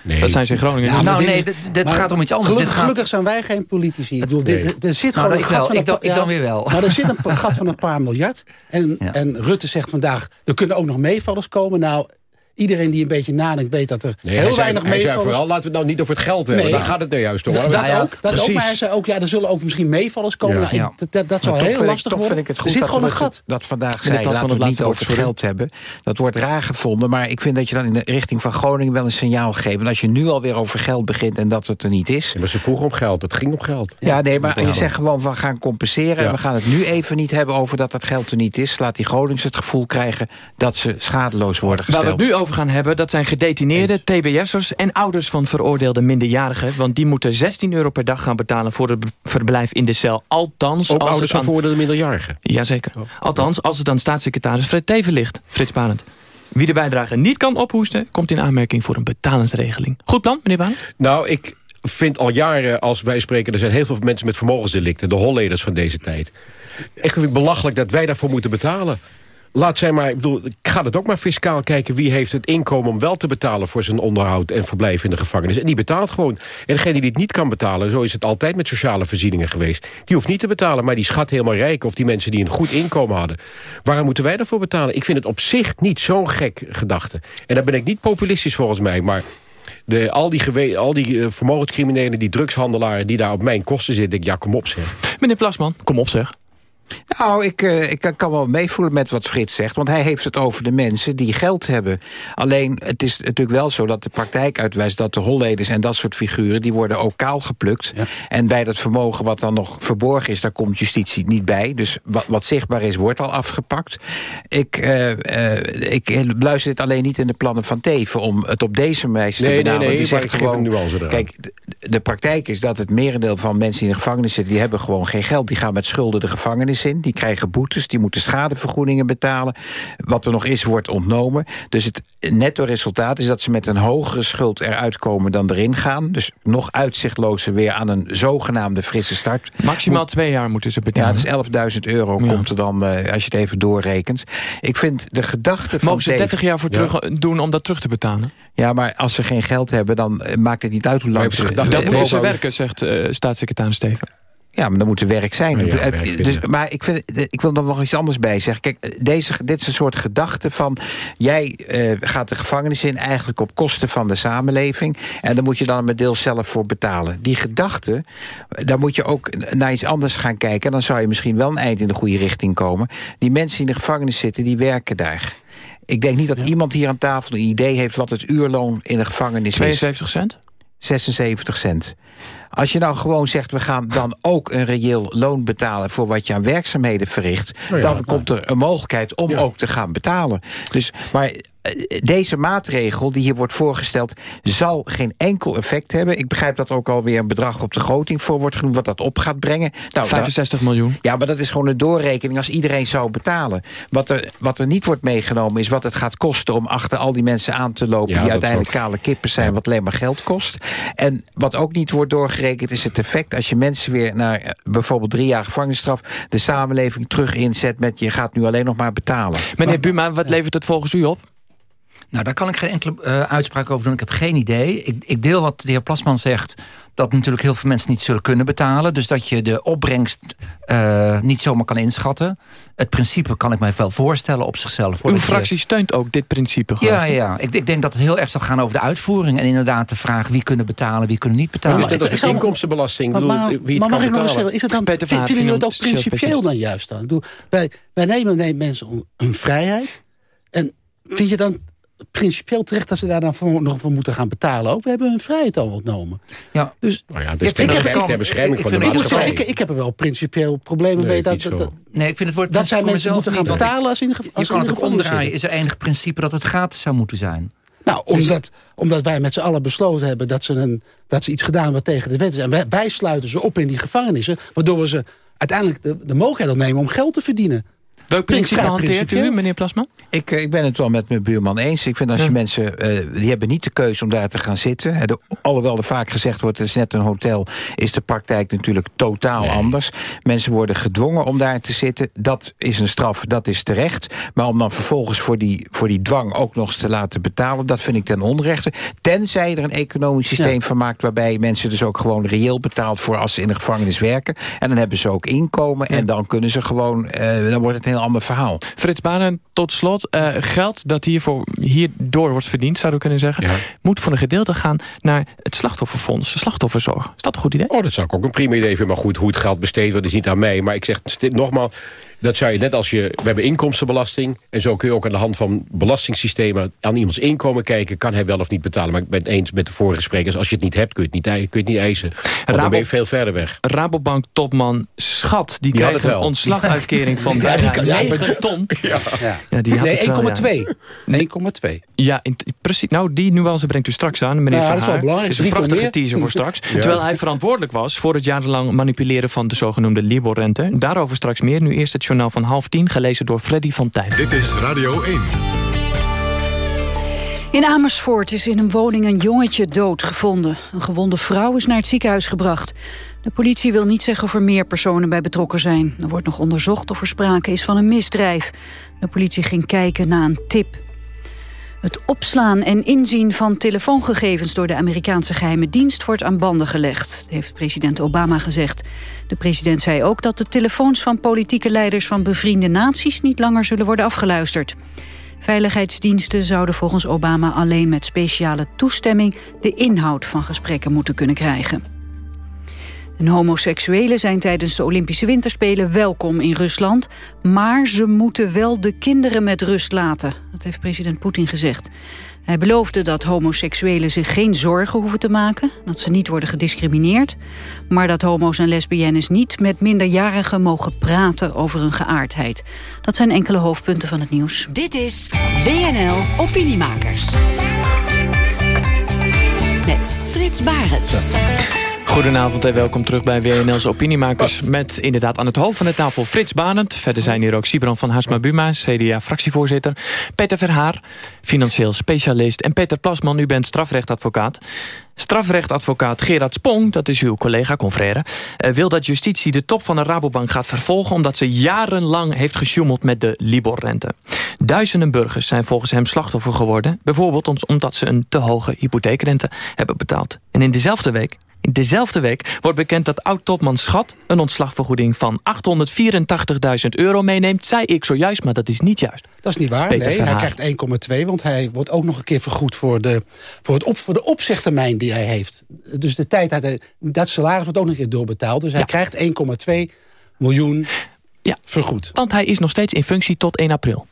Nee. Dat zijn ze Groningen. Ja, nou nee, dit, gaat om iets anders. Gelukkig, dit gaat... gelukkig zijn wij geen politici. Ik bedoel, dit, er zit nou, gewoon een gat van ik, dan, ik dan weer wel. Maar er zit een gat van een paar miljard. En, en Rutte zegt vandaag, er kunnen ook nog meevallers komen. Nou, Iedereen die een beetje nadenkt weet dat er heel weinig meevallers... Hij zei vooral, laten we het nou niet over het geld hebben. Nee. Daar gaat het nou juist om. Dat, dat, ook, dat ook, maar hij zei ook, ja, er zullen ook misschien meevallers komen. Nou, ik, dat, dat zal heel lastig worden. Vind ik het goed er zit gewoon een gat. Dat vandaag zei, laten we het niet over het geld hebben. Dat wordt raar gevonden, maar ik vind dat je dan in de richting van Groningen wel een signaal geeft. En als je nu alweer over geld begint en dat het er niet is... maar ze vroegen om geld, het ging om geld. Ja, nee, maar je zegt gewoon, we gaan compenseren. En we gaan het nu even niet hebben over dat dat geld er niet is. Laat die Gronings het gevoel krijgen dat ze schadeloos worden gesteld. Over gaan hebben, dat zijn gedetineerden, tbs'ers en ouders van veroordeelde minderjarigen. Want die moeten 16 euro per dag gaan betalen voor het verblijf in de cel. Althans, Ook als ouders van veroordeelde minderjarigen? Jazeker. Oh. Althans, als het dan staatssecretaris Fred Teven ligt. Frits Barend. Wie de bijdrage niet kan ophoesten, komt in aanmerking voor een betalingsregeling. Goed plan, meneer Baan? Nou, ik vind al jaren, als wij spreken... er zijn heel veel mensen met vermogensdelicten, de holleders van deze tijd. Ik vind het belachelijk dat wij daarvoor moeten betalen laat zij maar, ik bedoel, ik ga het ook maar fiscaal kijken... wie heeft het inkomen om wel te betalen voor zijn onderhoud en verblijf in de gevangenis. En die betaalt gewoon. En degene die het niet kan betalen, zo is het altijd met sociale voorzieningen geweest... die hoeft niet te betalen, maar die schat helemaal rijk... of die mensen die een goed inkomen hadden. Waarom moeten wij daarvoor betalen? Ik vind het op zich niet zo'n gek gedachte. En daar ben ik niet populistisch volgens mij, maar... De, al die, al die uh, vermogenscriminelen, die drugshandelaren... die daar op mijn kosten zitten, ik, ja, kom op zeg. Meneer Plasman, kom op zeg. Nou, ik, uh, ik kan wel meevoelen met wat Frits zegt. Want hij heeft het over de mensen die geld hebben. Alleen, het is natuurlijk wel zo dat de praktijk uitwijst... dat de holleders en dat soort figuren... die worden ook kaal geplukt. En bij dat vermogen wat dan nog verborgen is... daar komt justitie niet bij. Dus wat, wat zichtbaar is, wordt al afgepakt. Ik, uh, uh, ik luister dit alleen niet in de plannen van Teven... om het op deze wijze nee, te benaderen. Nee, nee, die zegt gewoon, Kijk, de, de praktijk is dat het merendeel van mensen die in de gevangenis zitten... die hebben gewoon geen geld. Die gaan met schulden de gevangenis die krijgen boetes, die moeten schadevergoedingen betalen. Wat er nog is, wordt ontnomen. Dus het netto resultaat is dat ze met een hogere schuld eruit komen dan erin gaan. Dus nog uitzichtlozer weer aan een zogenaamde frisse start. Maximaal twee jaar moeten ze betalen. Ja, dus 11.000 euro komt er dan, uh, als je het even doorrekent. Ik vind de gedachte van... Mogen ze 30 jaar voor terug doen om dat terug te betalen? Ja, maar als ze geen geld hebben, dan eh, maakt het niet uit hoe lang ze... Dat moeten ze werken, zegt uh, staatssecretaris Steven. Ja, maar dan moet er werk zijn. dus, maar ik, vind, ik wil er nog iets anders bij zeggen. Kijk, deze, dit is een soort gedachte van... jij uh, gaat de gevangenis in eigenlijk op kosten van de samenleving... en dan moet je dan een deel zelf voor betalen. Die gedachte, daar moet je ook naar iets anders gaan kijken... en dan zou je misschien wel een eind in de goede richting komen. Die mensen die in de gevangenis zitten, die werken daar. Ik denk niet dat iemand hier aan tafel een idee heeft... wat het uurloon in de gevangenis 72 is. 72 cent? 76 cent. Als je nou gewoon zegt, we gaan dan ook een reëel loon betalen... voor wat je aan werkzaamheden verricht... Nou dan komt er een mogelijkheid om ook te gaan betalen. Dus, maar eh, deze maatregel die hier wordt voorgesteld... zal geen enkel effect hebben. Ik begrijp dat er ook alweer een bedrag op de groting voor wordt genoemd... wat dat op gaat brengen. Nou, 65 miljoen. Ja, maar dat is gewoon een doorrekening als iedereen zou betalen. Wat er, wat er niet wordt meegenomen is wat het gaat kosten... om achter al die mensen aan te lopen... die uiteindelijk kale kippen zijn, wat alleen maar geld kost. En wat ook niet wordt doorgerekend is het effect... als je mensen weer naar eh, bijvoorbeeld drie jaar gevangenisstraf... de samenleving terug inzet met je gaat nu alleen nog maar betalen. Meneer Buma, wat levert het volgens u op? Nou, daar kan ik geen enkele uh, uitspraak over doen. Ik heb geen idee. Ik, ik deel wat de heer Plasman zegt... dat natuurlijk heel veel mensen niet zullen kunnen betalen. Dus dat je de opbrengst uh, niet zomaar kan inschatten. Het principe kan ik mij wel voorstellen op zichzelf. Uw fractie steunt ook dit principe? Ja, ja. Ik, ik, denk dat het heel erg zal gaan over de uitvoering. En inderdaad de vraag wie kunnen betalen, wie kunnen niet betalen. Maar dus dat is inkomstenbelasting. Maar, maar, wie maar mag ik nog eens zeggen, is het dan, Peter vinden jullie het ook principieel dan juist dan? Wij, wij nemen, nemen mensen hun vrijheid... En vind je dan principieel terecht dat ze daar dan voor, nog voor moeten gaan betalen. Ook. We hebben hun vrijheid al ontnomen. Ja. Dus, nou ja, dus ik, heb, ter bescherming van de maatschappij. Ik, ik, heb er wel principieel problemen mee. Dat, dat, nee, ik vind het woord dat zijn mensen moeten gaan betalen als in de als Je kan het ook omdraaien. Is er enig principe dat het gratis zou moeten zijn? Nou, omdat, omdat wij met z'n allen besloten hebben dat ze, een, dat ze iets gedaan wat tegen de wet is. En wij, sluiten ze op in die gevangenissen, waardoor we ze uiteindelijk de, de mogelijkheid nemen om geld te verdienen. Welk principe hanteert u, meneer Plasma? Ik, ik ben het wel met mijn buurman eens. Ik vind als je mensen, uh, die hebben niet de keuze om daar te gaan zitten. De, alhoewel er vaak gezegd wordt, het is net een hotel... is de praktijk natuurlijk totaal anders. Mensen worden gedwongen om daar te zitten. Dat is een straf, dat is terecht. Maar om dan vervolgens voor die, voor die dwang ook nog eens te laten betalen... dat vind ik ten onrechte. Tenzij er een economisch systeem van maakt... waarbij mensen dus ook gewoon reëel betaald voor als ze in de gevangenis werken. En dan hebben ze ook inkomen en dan kunnen ze gewoon... Uh, dan wordt het een heel ander verhaal. Frits Banen, tot slot. Uh, geld dat hiervoor, hierdoor wordt verdiend, zouden we kunnen zeggen... moet voor een gedeelte gaan naar het slachtofferfonds, de slachtofferzorg. Is dat een goed idee? Oh, dat zou ik ook een prima idee vinden. Maar goed, hoe het geld besteed wordt is niet aan mij. Maar ik zeg nogmaals dat zou je net als je... We hebben inkomstenbelasting. En zo kun je ook aan de hand van belastingssystemen... aan iemands inkomen kijken. Kan hij wel of niet betalen? Maar ik ben het eens met de vorige sprekers. Als je het niet hebt, kun je het niet, kun je het niet eisen. Want dan ben je veel verder weg. Rabobank-topman Schat. Die, die krijgt een ontslaguitkering van ja, die kan, 9 ton. Ja. Ja. die nee, 1,2. 1,2. Ja, in, precies. Nou, die nuance brengt u straks aan, meneer ja, Van Dat is wel belangrijk. is een prachtige teaser voor straks. Terwijl hij verantwoordelijk was voor het jarenlang manipuleren van de zogenoemde Libor-rente. Daarover straks meer. Nu eerst het journaal van half tien, gelezen door Freddy van Tijn. Dit is Radio 1. In Amersfoort is in een woning een jongetje doodgevonden. Een gewonde vrouw is naar het ziekenhuis gebracht. De politie wil niet zeggen of er meer personen bij betrokken zijn. Er wordt nog onderzocht of er sprake is van een misdrijf. De politie ging kijken naar een tip. Het opslaan en inzien van telefoongegevens door de Amerikaanse geheime dienst wordt aan banden gelegd, heeft president Obama gezegd. De president zei ook dat de telefoons van politieke leiders van bevriende naties niet langer zullen worden afgeluisterd. Veiligheidsdiensten zouden volgens Obama alleen met speciale toestemming de inhoud van gesprekken moeten kunnen krijgen. En homoseksuelen zijn tijdens de Olympische Winterspelen welkom in Rusland. Maar ze moeten wel de kinderen met rust laten. Dat heeft president Poetin gezegd. Hij beloofde dat homoseksuelen zich geen zorgen hoeven te maken... dat ze niet worden gediscrimineerd... maar dat homo's en lesbiennes niet met minderjarigen mogen praten over hun geaardheid. Dat zijn enkele hoofdpunten van het nieuws. Dit is WNL Opiniemakers. Met Frits Barend. Goedenavond en welkom terug bij WNL's Opiniemakers... met inderdaad aan het hoofd van de tafel Frits Banend. Verder zijn hier ook Sibran van Hasma Buma, CDA-fractievoorzitter... Peter Verhaar, financieel specialist... en Peter Plasman, u bent strafrechtadvocaat. Strafrechtadvocaat Gerard Spong, dat is uw collega, confrère... Eh, wil dat justitie de top van de Rabobank gaat vervolgen... omdat ze jarenlang heeft gesjoemeld met de Libor-rente. Duizenden burgers zijn volgens hem slachtoffer geworden... bijvoorbeeld omdat ze een te hoge hypotheekrente hebben betaald. En in dezelfde week in dezelfde week wordt bekend dat oud-topman Schat... een ontslagvergoeding van 884.000 euro meeneemt. Zei ik zojuist, maar dat is niet juist. Dat is niet waar. nee, hij krijgt 1,2, want hij wordt ook nog een keer vergoed... voor de, voor het op, voor de opzegtermijn die hij heeft. Dus de tijd dat, hij, dat salaris wordt ook nog een keer doorbetaald. Dus hij krijgt 1,2 miljoen ja, vergoed. Want hij is nog steeds in functie tot 1 april.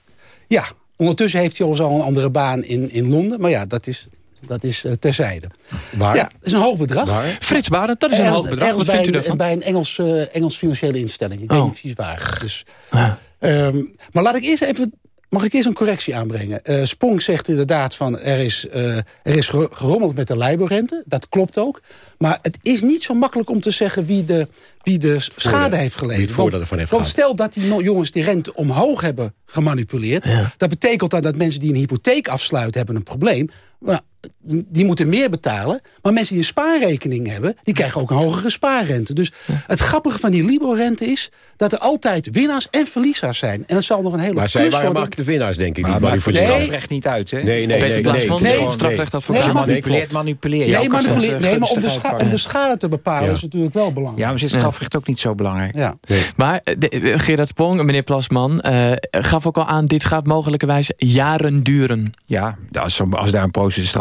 Ja, ondertussen heeft hij al een andere baan in, in Londen. Maar ja, dat is dat is uh, terzijde. Waar? Ja, dat is een hoog bedrag. Waar? Frits Barend, dat is een hoog bedrag. Wat vindt u daarvan? Bij een Engels, uh, Engels financiële instelling. Ik oh. weet niet precies waar. Dus, ah. um, maar laat ik eerst even Mag ik eerst een correctie aanbrengen? Uh, Spong zegt inderdaad van er is, uh, er is gerommeld met de Libor-rente. Dat klopt ook. Maar het is niet zo makkelijk om te zeggen wie de, wie de schade heeft geleden. Want, want, stel dat die jongens die rente omhoog hebben gemanipuleerd. Dat betekent dan dat mensen die een hypotheek afsluiten hebben een probleem. Maar die moeten meer betalen. Maar mensen die een spaarrekening hebben... die krijgen ook een hogere spaarrente. Dus het grappige van die Libor-rente is... dat er altijd winnaars en verliezers zijn. En dat zal nog een hele Maar zij waren makkelijk de winnaars, denk ik. Maar, maar voor het strafrecht niet uit, hè? Nee, nee, nee. nee, nee, strafrecht advocaat. Nee, manipuleert, manipuleert. Nee, manipuleert, nee, maar om de, scha om de schade te bepalen is natuurlijk wel belangrijk. Ja, maar is strafrecht ook niet zo belangrijk. Ja. Maar uh, Gerard Spong, meneer Plasman... Uh, gaf ook al aan, dit gaat mogelijkerwijs jaren duren. Ja, als, als daar een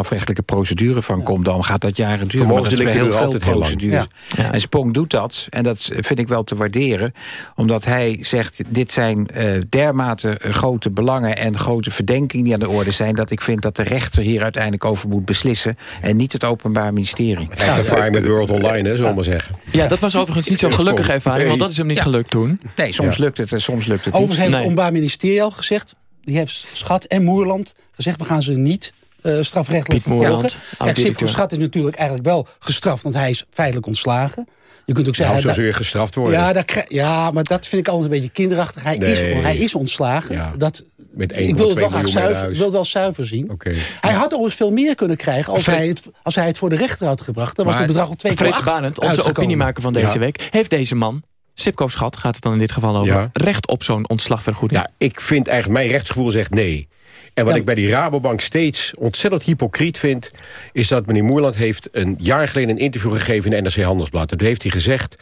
strafrechtelijke procedure van komt... dan gaat dat jaren duren. Maar dat is heel veel procedures. Ja. En Spong doet dat, en dat vind ik wel te waarderen... omdat hij zegt, dit zijn uh, dermate grote belangen... en grote verdenkingen die aan de orde zijn... dat ik vind dat de rechter hier uiteindelijk over moet beslissen... en niet het Openbaar Ministerie. Hij heeft ervaring met World Online, hè, zullen we maar zeggen. Ja, dat was overigens niet zo'n gelukkige ervaring... want dat is hem niet gelukt toen. Nee, soms lukt het en soms lukt het Overigens heeft het Openbaar Ministerie al gezegd... die heeft Schat en Moerland gezegd... we gaan ze niet uh, strafrechtelijk vervolgen. En Sipko Schat is natuurlijk eigenlijk wel gestraft... want hij is feitelijk ontslagen. Je kunt ook zeggen... Nou, zo zul je gestraft worden. Ja, dat, ja, maar dat vind ik altijd een beetje kinderachtig. Hij, is, hij is ontslagen. Dat, Met ik wil het wel graag zuiver, wil het wel zuiver zien. Okay. Hij had overigens veel meer kunnen krijgen... als, hij het, als hij het voor de rechter had gebracht. Dan was het bedrag al 2,8 Frits Barend, onze opiniemaker van deze week... heeft deze man Sipko Schat gaat het dan in dit geval over... recht op zo'n ontslagvergoeding? Ja, ik vind eigenlijk... mijn rechtsgevoel zegt nee. En wat ik bij die Rabobank steeds ontzettend hypocriet vind... is dat meneer Moerland heeft een jaar geleden een interview gegeven... in de NRC Handelsblad. En toen heeft hij gezegd...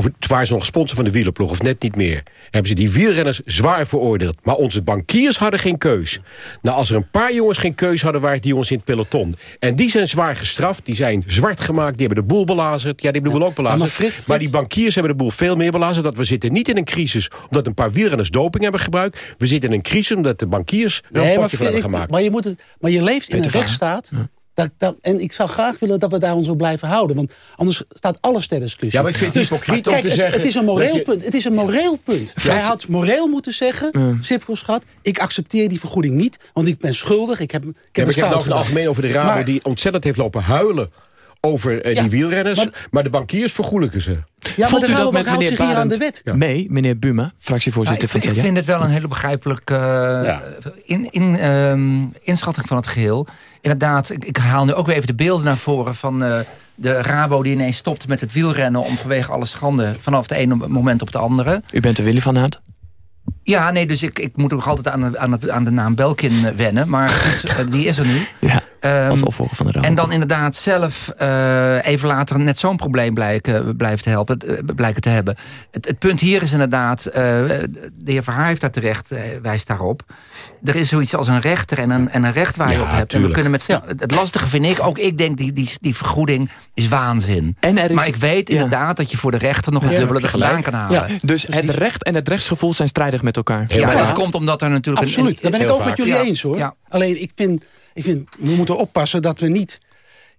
Of het waren ze nog sponsor van de wielerploeg, of net niet meer. Hebben ze die wielrenners zwaar veroordeeld. Maar onze bankiers hadden geen keus. Nou, als er een paar jongens geen keus hadden... waren die jongens in het peloton. En die zijn zwaar gestraft, die zijn zwart gemaakt... die hebben de boel belazerd. Ja, die hebben de boel ook belazerd. Maar, die bankiers hebben de boel veel meer belazerd. Dat we zitten niet in een crisis omdat een paar wielrenners doping hebben gebruikt. We zitten in een crisis omdat de bankiers een nee, maar, hebben gemaakt. Maar je, moet het, maar je leeft in een rechtsstaat... Dat, dat, en ik zou graag willen dat we daar ons op blijven houden. Want anders staat alles ter discussie. Ja, maar ik vind het dus, hypocriet om te zeggen... Het, het is een moreel punt. Het is een moreel punt. Hij had moreel moeten zeggen, uh. schat... ik accepteer die vergoeding niet, want ik ben schuldig. Ik heb, ik heb ja, het het algemeen over de Rabo... die ontzettend heeft lopen huilen over uh, die wielrenners. Maar, de bankiers vergoelijken ze. Ja, Vond u dat met meneer Barend aan de wet? mee, meneer Buma, fractievoorzitter van het Ik vind het wel een hele begrijpelijke uh, in, in, um, inschatting van het geheel. Inderdaad, ik, ik, haal nu ook weer even de beelden naar voren van... Uh, de Rabo die ineens stopte met het wielrennen... om vanwege alle schande vanaf het ene moment op het andere. U bent er Willy van Haat? Ja, nee, dus ik, ik moet ook altijd aan, aan, aan de naam Belkin wennen. Maar goed, die is er nu. Ja. Um, als opvolger van de En dan inderdaad zelf uh, even later net zo'n probleem blijken, blijft helpen, uh, blijken te hebben. Het, het, punt hier is inderdaad, uh, de heer Verhaar heeft daar terecht, wijst daarop. Er is zoiets als een rechter en een, en een recht waar je op hebt. En we kunnen met ja. Het lastige vind ik, ook ik denk, die, die, die vergoeding is waanzin. En er is, maar ik weet ja. inderdaad dat je voor de rechter nog een dubbele gedaan kan halen. Dus, het recht en het rechtsgevoel zijn strijdig met elkaar. Ja, dat komt omdat er natuurlijk... Absoluut, een, daar ben ik ook met jullie eens hoor. Alleen ik vind ik vind, we moeten oppassen dat we niet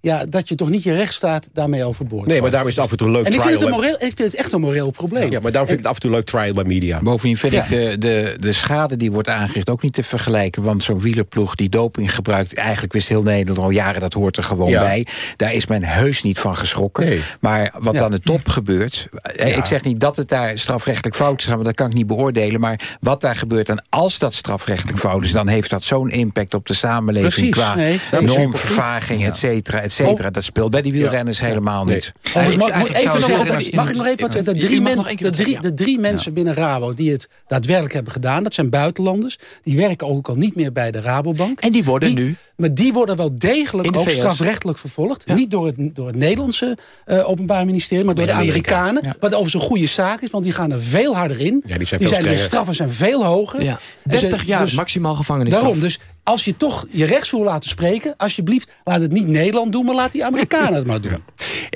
ja, dat je toch niet je rechtsstaat daarmee overboord Nee, maar daarom is het af en toe leuk en ik vind, het een moreel, ik vind het echt een moreel probleem. Ja, maar daarom vind ik het af en toe leuk trial bij media. Bovendien vind ik de, de, de schade die wordt aangericht ook niet te vergelijken. Want zo'n wielerploeg die doping gebruikt... eigenlijk wist heel Nederland al jaren, dat hoort er gewoon bij. Daar is men heus niet van geschrokken. Maar wat aan de top gebeurt... Eh, ik zeg niet dat het daar strafrechtelijk fout is, maar dat kan ik niet beoordelen. Maar wat daar gebeurt en als dat strafrechtelijk fout is... dan heeft dat zo'n impact op de samenleving... qua nee, normvervaging, et cetera, et cetera. Oh. Dat speelt bij die wielrenners helemaal niet. mag, mag, ik nog even wat de drie, men, de drie, de drie mensen binnen Rabo die het daadwerkelijk hebben gedaan... dat zijn buitenlanders. Die werken ook al niet meer bij de Rabobank. En die worden nu... Maar die worden wel degelijk ook strafrechtelijk vervolgd. Niet door het, door het Nederlandse uh, Openbaar Ministerie... maar door de Amerikanen. Wat overigens een goede zaak is, want die gaan er veel harder in. die zijn, die zijn de straffen zijn veel hoger. Ja. 30 jaar dus, maximaal gevangenisstraf. Daarom, dus als je toch je rechtsvoer laten spreken... alsjeblieft, laat het niet Nederland doen, maar laat die Amerikanen het maar doen.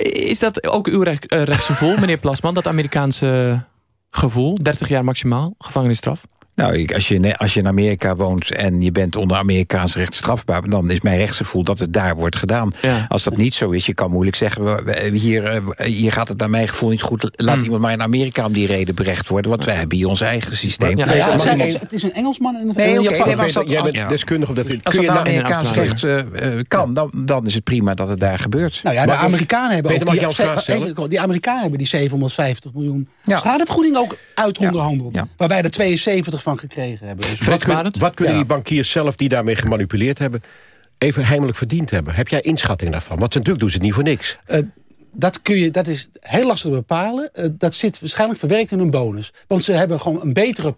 Is dat ook uw recht, uh, rechtsgevoel, meneer Plasman... dat Amerikaanse gevoel, 30 jaar maximaal gevangenisstraf? Nou, als je, als je in Amerika woont en je bent onder Amerikaans recht strafbaar... dan is mijn rechtsgevoel dat het daar wordt gedaan. Als dat niet zo is, je kan moeilijk zeggen... hier, eh, hier gaat het naar mijn gevoel niet goed. Laat hmm. iemand maar in Amerika om die reden berecht worden. Want wij hebben hier ons eigen systeem. Ja, ja, het, is een Engelsman en een nee, okay, Japan. Nee, jij bent deskundig op dat... Als kun je naar Amerikaans recht uh, kan, dan, dan is het prima dat het daar gebeurt. Nou ja, de Amerikanen hebben ook die, die Amerikanen hebben die 750 miljoen schadevergoeding ook uit onderhandeld. Waar wij de 72 van gekregen hebben. Dus wat, kun, wat, kunnen die bankiers zelf die daarmee gemanipuleerd hebben... even heimelijk verdiend hebben? Heb jij inschatting daarvan? Want natuurlijk doen ze het niet voor niks. Uh, dat, kun je, dat is heel lastig te bepalen. Uh, dat zit waarschijnlijk verwerkt in een bonus. Want ze hebben gewoon een betere,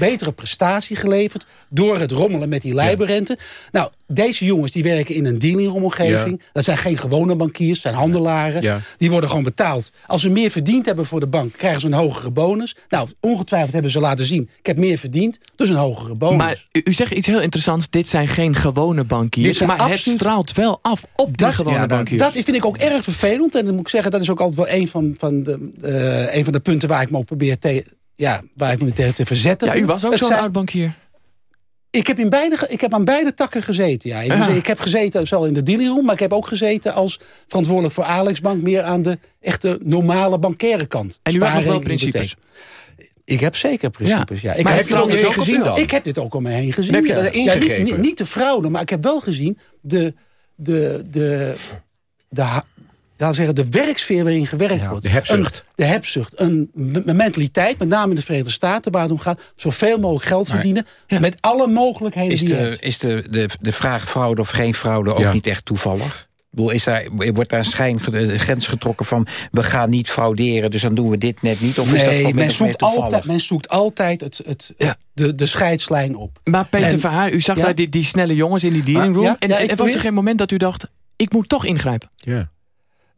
betere prestatie geleverd... door het rommelen met die lijberrente. Nou, deze jongens die werken in een dealingromgeving. Dat zijn geen gewone bankiers, zijn handelaren. Die worden gewoon betaald. Als ze meer verdiend hebben voor de bank, krijgen ze een hogere bonus. Nou, ongetwijfeld hebben ze laten zien... ik heb meer verdiend, dus een hogere bonus. Maar u, zegt iets heel interessants. Dit zijn geen gewone bankiers. Maar het straalt wel af op die gewone bankiers. Dat vind ik ook erg vervelend. En dan moet ik zeggen, dat is ook altijd wel een van, van, de, uh, een van de punten... waar ik me op probeer te, ja, waar ik me tegen te verzetten. Ja, u was ook zo'n oud bankier. Ik heb, in beide, ik heb aan beide takken gezeten. Ja. Dus ik heb gezeten zowel in de dealingroom... maar ik heb ook gezeten als verantwoordelijk voor Alex Bank... meer aan de echte normale bankaire kant. En u had nog wel principes? Ik heb zeker principes, ja. Ik maar heb, heb je dat gezien dan? Ik heb dit ook om me heen gezien. heb je dat ja, niet, niet, niet, de fraude, maar ik heb wel gezien de, de, de, de, de, zeggen, de werksfeer waarin gewerkt wordt. De hebzucht. Een, de hebzucht. Een, mentaliteit, met name in de Verenigde Staten... waar het om gaat, zoveel mogelijk geld verdienen... met alle mogelijkheden is die de, je hebt. Is de, de, de vraag fraude of geen fraude ook niet echt toevallig? Is daar, wordt daar een schijn, grens getrokken van... we gaan niet frauderen, dus dan doen we dit net niet? Of nee, is dat men, zoekt altijd, men zoekt altijd het, het, ja. de, de scheidslijn op. Maar Peter en, Verhaar, u zag ja? daar die, die snelle jongens in die dealing room... Ja, en, en was er geen moment dat u dacht... ik moet toch ingrijpen? Ja.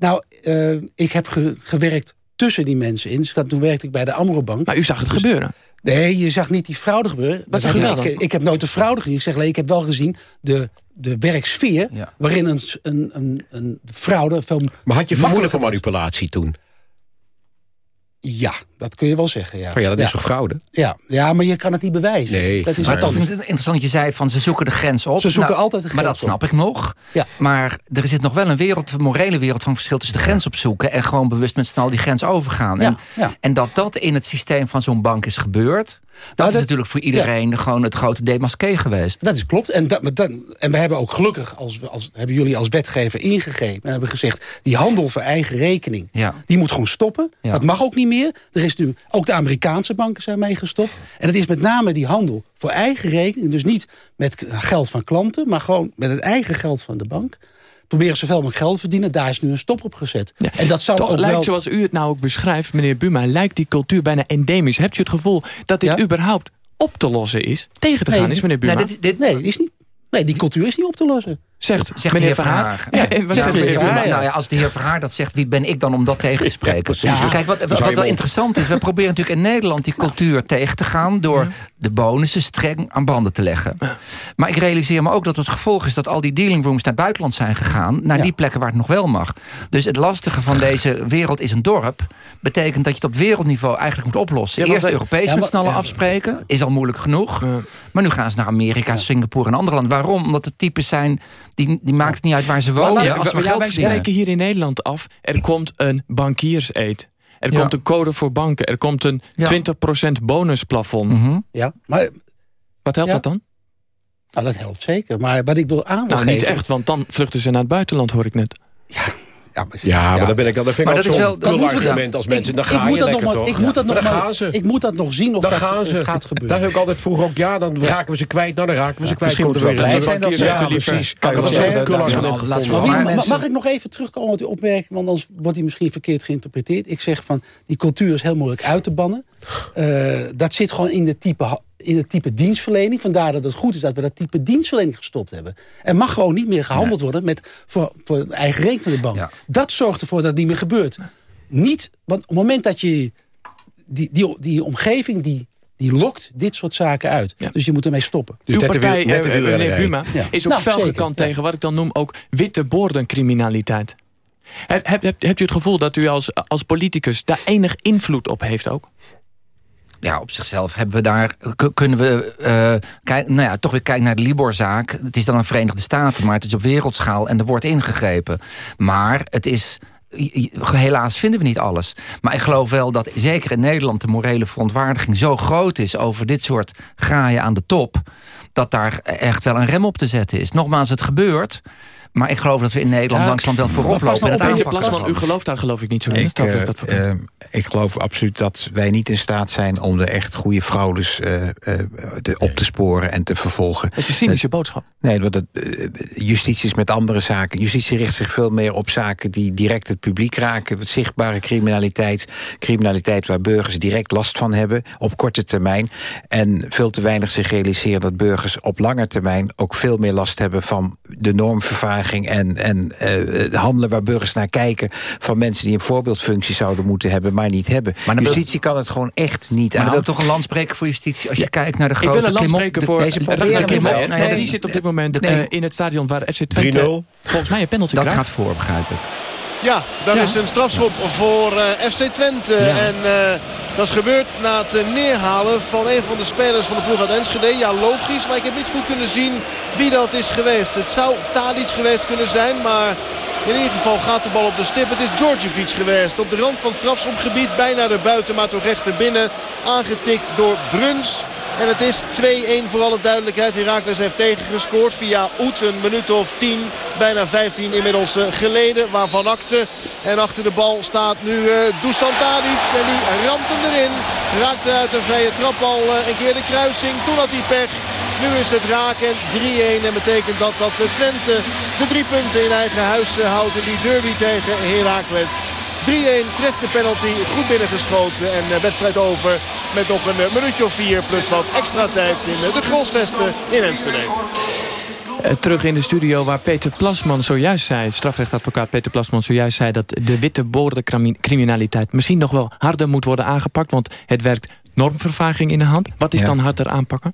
Nou, uh, ik heb ge, gewerkt tussen die mensen in. Dus toen werkte ik bij de Amrobank. Maar u zag het dus, gebeuren? Nee, je zag niet die fraude gebeuren. Wat heb ik, ik, ik, heb nooit de fraude gezien. Ik zeg alleen, ik heb wel gezien de, de werksfeer... Ja. waarin een, een, een, een fraude... Veel maar had je vermoeden van manipulatie toen? Ja, dat kun je wel zeggen, ja. Oh ja, dat is toch fraude? Ja. ja, maar je kan het niet bewijzen. Nee. Dat is maar toch interessant dat je zei van ze zoeken de grens op. Ze zoeken nou, altijd de grens Maar dat op. snap ik nog. Ja. Maar er zit nog wel een wereld, een morele wereld van verschil tussen de grens opzoeken en gewoon bewust met snel die grens overgaan. Ja, en, ja. en dat dat in het systeem van zo'n bank is gebeurd, dat, Nou, is natuurlijk voor iedereen gewoon het grote demasqué geweest. Dat is klopt. En, dat, dat, en we hebben ook gelukkig, als, we- als, hebben jullie als wetgever ingegrepen... en hebben gezegd, die handel voor eigen rekening... Ja. die moet gewoon stoppen. Ja. Dat mag ook niet meer. Er is nu, ook de Amerikaanse banken zijn mee gestopt. En het is met name die handel voor eigen rekening. Dus niet met geld van klanten... maar gewoon met het eigen geld van de bank. Proberen zoveel mogelijk geld te verdienen. Daar is nu een stop op gezet. En dat zal Toch ook lijkt, wel... zoals u het nou ook beschrijft, meneer Buma... lijkt die cultuur bijna endemisch. Hebt u het gevoel dat dit Ja? überhaupt op te lossen is? Tegen te gaan is, meneer Buma? Nee, dit, dit, Nee, is niet, nee, die cultuur is niet op te lossen. Zegt, Zegt meneer heer Verhaar. Ja, en zegt meneer. Nou ja, als de heer Verhaar dat zegt, wie ben ik dan om dat tegen te spreken? Kijk, wat, wat, wel interessant is, we proberen natuurlijk in Nederland die cultuur tegen te gaan... door de bonussen streng aan banden te leggen. Maar ik realiseer me ook dat het gevolg is dat al die dealing rooms naar het buitenland zijn gegaan... naar die plekken waar het nog wel mag. Dus het lastige van deze wereld is een dorp... betekent dat je het op wereldniveau eigenlijk moet oplossen. Eerst Europees met ja. afspreken, is al moeilijk genoeg. Maar nu gaan ze naar Amerika, Singapore en andere landen. Waarom? Omdat het types zijn, die, die maakt het niet uit waar ze wonen... Ja, als ja, geld wij spreken hier in Nederland af. Er komt een bankierseed. Er Ja. komt een code voor banken. Er komt een Ja. 20% bonusplafond. Mhm. Ja, maar Wat helpt Ja. dat dan? nou, dat helpt zeker. Maar wat ik wil aan wil Nou, niet echt, want dan vluchten ze naar het buitenland, hoor ik net. Ja, maar, Ja, maar dan ben ik dan, dat vind ik Maar dat is zo'n wel- dat we argument als mensen. Dan ik, ga ik moet je dat nog toch? ik moet dat nog dan maar, gaan ze. ik moet dat nog zien of Dan dat gaan ze. gaat gebeuren. Daar heb ik altijd vroeger ook, ja, dan raken we ze kwijt. Nou, dan raken we ze kwijt. misschien Komt moeten we weer blij een zijn dat ze ja, precies. Mag ik nog even terugkomen op die opmerking? Want anders wordt die misschien verkeerd geïnterpreteerd. Ik zeg van, die cultuur is heel moeilijk uit te bannen. Eh, dat zit gewoon in de type in het type dienstverlening. Vandaar dat het goed is dat we dat type dienstverlening gestopt hebben. Er mag gewoon niet meer gehandeld worden met, voor, voor eigen rekening de bank. Ja. Dat zorgt ervoor dat het niet meer gebeurt. Niet, want op het moment dat je die, die, die omgeving die, die lokt dit soort zaken uit. Dus je moet ermee stoppen. Dus Uw partij, wiel- eh, meneer. Buma, Ja. is ook Nou, fel zeker, gekant ja. tegen wat ik dan noem ook witte bordencriminaliteit. Heb, heb, heb, hebt u het gevoel dat u als, als politicus daar enig invloed op heeft ook? Ja, op zichzelf hebben we daar, kunnen we eh, kijk, nou ja, toch weer kijken naar de Libor-zaak. Het is dan een Verenigde Staten, maar het is op wereldschaal en er wordt ingegrepen. Maar het is, helaas vinden we niet alles. Maar ik geloof wel dat zeker in Nederland de morele verontwaardiging zo groot is over dit soort graaien aan de top. Dat daar echt wel een rem op te zetten is. Nogmaals, het gebeurt. Maar ik geloof dat we in Nederland Ja, langzaam wel voorop lopen. en het. Plasman, u gelooft daar geloof ik niet zo in. Ik, eh, dat- eh, ik geloof absoluut dat wij niet in staat zijn om de echt goede fraudes eh, eh, op te sporen en te vervolgen. dat is een cynische boodschap. Nee, want het, justitie is met andere zaken. Justitie richt zich veel meer op zaken die direct het publiek raken. Wat zichtbare criminaliteit. Criminaliteit waar burgers direct last van hebben op korte termijn. En veel te weinig zich realiseren dat burgers op lange termijn... ook veel meer last hebben van de en, en eh, handelen waar burgers naar kijken... van mensen die een voorbeeldfunctie zouden moeten hebben... maar niet hebben. Maar Justitie kan het gewoon echt niet Maar aan. wil ik toch een land spreken voor justitie. Als je kijkt naar de Ik grote wil een land spreken voor deze proberen Klimop. nee, die zit op dit moment eh, in het stadion waar FC Twente 3-0. volgens mij een penalty Dat krijgt. gaat voor, begrijp ik. Ja, daar Ja. is een strafschop voor eh, FC Twente. En eh, dat is gebeurd na het eh, neerhalen van een van de spelers van de ploeg uit Enschede. Ja, logisch, maar ik heb niet goed kunnen zien wie dat is geweest. Het zou Tadic geweest kunnen zijn, maar In ieder geval gaat de bal op de stip. Het is Djordjevic geweest. Op de rand van het strafschopgebied. Bijna de buiten, maar toch recht binnen. Aangetikt door Bruns. En het is 2-1 voor alle duidelijkheid. Herakles heeft tegengescoord via Oet. Een minuut of 10, bijna 15 inmiddels eh, geleden. Waarvan akte. En achter de bal staat nu uh, Dusan Tadic. En die ramt hem erin. Raakt uit een vrije trap al uh, een keer de kruising. Toen had hij pech. Nu is het raak en 3-1. En betekent dat dat Twente de drie punten in eigen huis houdt. In die derby tegen Herakles. 3-1 terecht de penalty. Goed binnengeschoten. En uh, wedstrijd over met nog een uh, minuutje of vier plus wat extra tijd in uh, de Grolsvesten in Enschede. terug in de studio waar Peter Plasman zojuist zei... strafrechtadvocaat Peter Plasman zojuist zei... dat de witte criminaliteit misschien nog wel harder moet worden aangepakt... want het werkt normvervaging in de hand. Wat is dan harder aanpakken?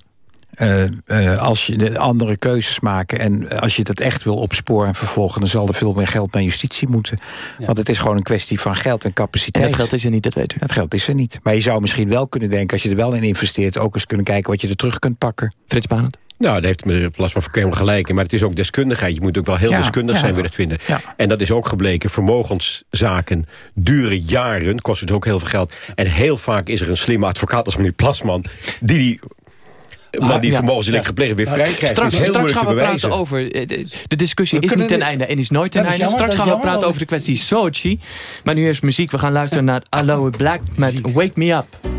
Uh, uh, als je de andere keuzes maken en als je dat echt wil opsporen en vervolgen... dan zal er veel meer geld naar justitie moeten. Want het is gewoon een kwestie van geld en capaciteit. En dat geld is er niet, dat weet u. Dat geld is er niet. Maar je zou misschien wel kunnen denken, als je er wel in investeert... ook eens kunnen kijken wat je er terug kunt pakken. Frits Barend. Nou, dat heeft meneer Plasma helemaal gelijk. Maar het is ook deskundigheid. Je moet ook wel heel deskundig zijn weer het vinden. En dat is ook gebleken. Vermogenszaken duren jaren. Kost het ook heel veel geld. En heel vaak is er een slimme advocaat als meneer Plasman... die die maar die vermogensdelict gepleegd weer vrij krijgt. Straks, straks gaan we praten over... Eh, de discussie is niet ten einde en is nooit ten einde. straks gaan we praten over de kwestie Sochi. Maar nu eerst muziek. We gaan luisteren naar Aloe Black met Wake Me Up.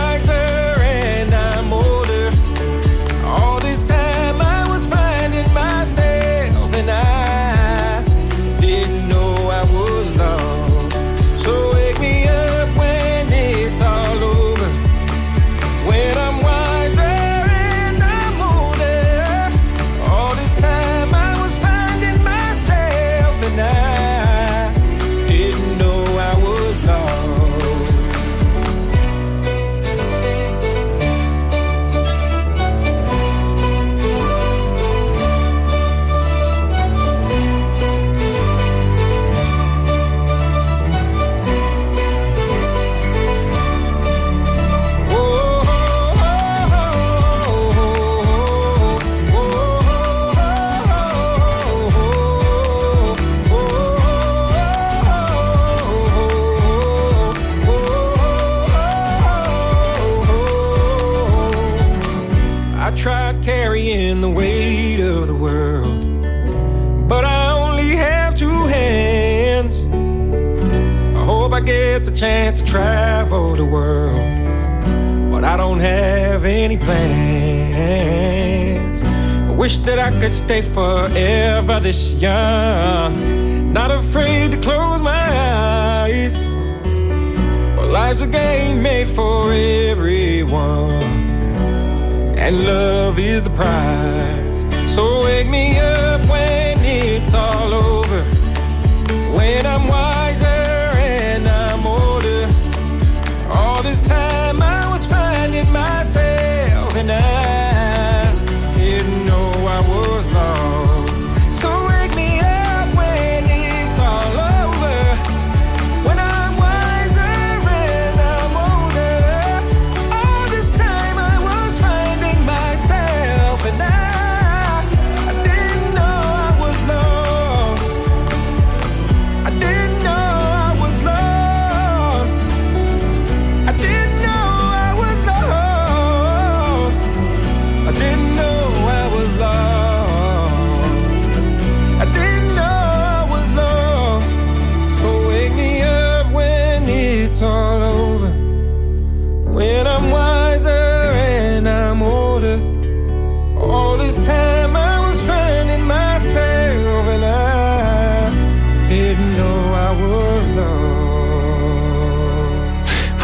guitar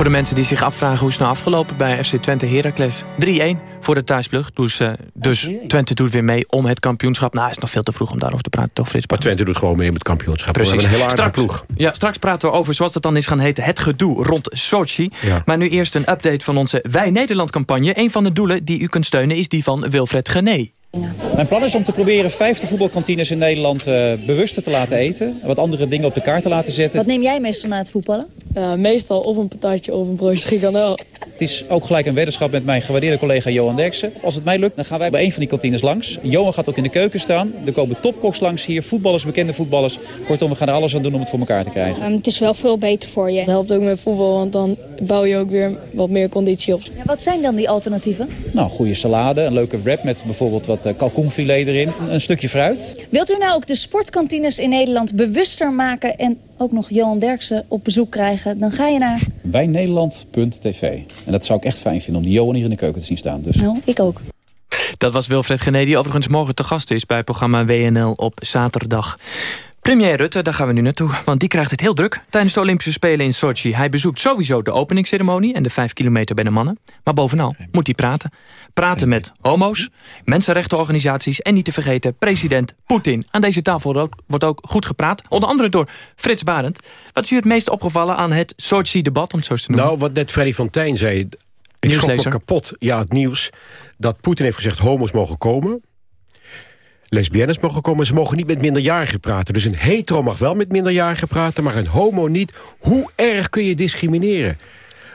de mensen die zich afvragen hoe het nou afgelopen bij FC Twente Heracles. 3-1 voor de thuisplug. Dus, uh, dus Twente doet weer mee om het kampioenschap. Nou, het is nog veel te vroeg om daarover te praten, toch Frits? Maar Twente doet gewoon mee met het kampioenschap. Precies. We hebben een hele straks, ploeg. Ja, straks praten we over, zoals het dan is gaan heten... het gedoe rond Sochi. Ja. Maar nu eerst een update van onze Wij Nederland-campagne. Een van de doelen die u kunt steunen is die van Wilfred Gené. Mijn plan is om te proberen 50 voetbalkantines in Nederland uh, bewuster te laten eten. En wat andere dingen op de kaart te laten zetten. Wat neem jij meestal na het voetballen? Uh, meestal of een patatje of een broodje frikandel. Het is ook gelijk een weddenschap met mijn gewaardeerde collega Johan Derksen. Als het mij lukt, dan gaan wij bij een van die kantines langs. Johan gaat ook in de keuken staan. Er komen topkoks langs hier, voetballers, bekende voetballers. Kortom, we gaan er alles aan doen om het voor elkaar te krijgen. Um, het is wel veel beter voor je. Het helpt ook met voetbal, want dan bouw je ook weer wat meer conditie op. Ja, wat zijn dan die alternatieven? Nou, goede salade, een leuke wrap met bijvoorbeeld wat uh, kalkoenfilet erin. Een stukje fruit. Wilt u nou ook de sportkantines in Nederland bewuster maken... en ook nog Johan Derksen op bezoek krijgen? Dan ga je naar... Wijnederland.tv. En dat zou ik echt fijn vinden om die Johan hier in de keuken te zien staan. Dus. Nou, ik ook. Dat was Wilfred Gené, die overigens morgen te gast is... bij het programma WNL op zaterdag. Premier Rutte, daar gaan we nu naartoe, want die krijgt het heel druk... tijdens de Olympische Spelen in Sochi. Hij bezoekt sowieso de openingsceremonie en de 5 kilometer bij de mannen. Maar bovenal moet hij praten. Praten met homo's, mensenrechtenorganisaties... en niet te vergeten president Poetin. Aan deze tafel wordt ook goed gepraat. Onder andere door Frits Barend. Wat is u het meest opgevallen aan het Sochi-debat, om het zo te noemen? Nou, wat net Freddy van Tijn zei... Ik schrok me kapot, ja, het nieuws... dat Poetin heeft gezegd homo's mogen komen lesbiennes mogen komen. Ze mogen niet met minderjarigen praten. Dus een hetero mag wel met minderjarigen praten, maar een homo niet. Hoe erg kun je discrimineren?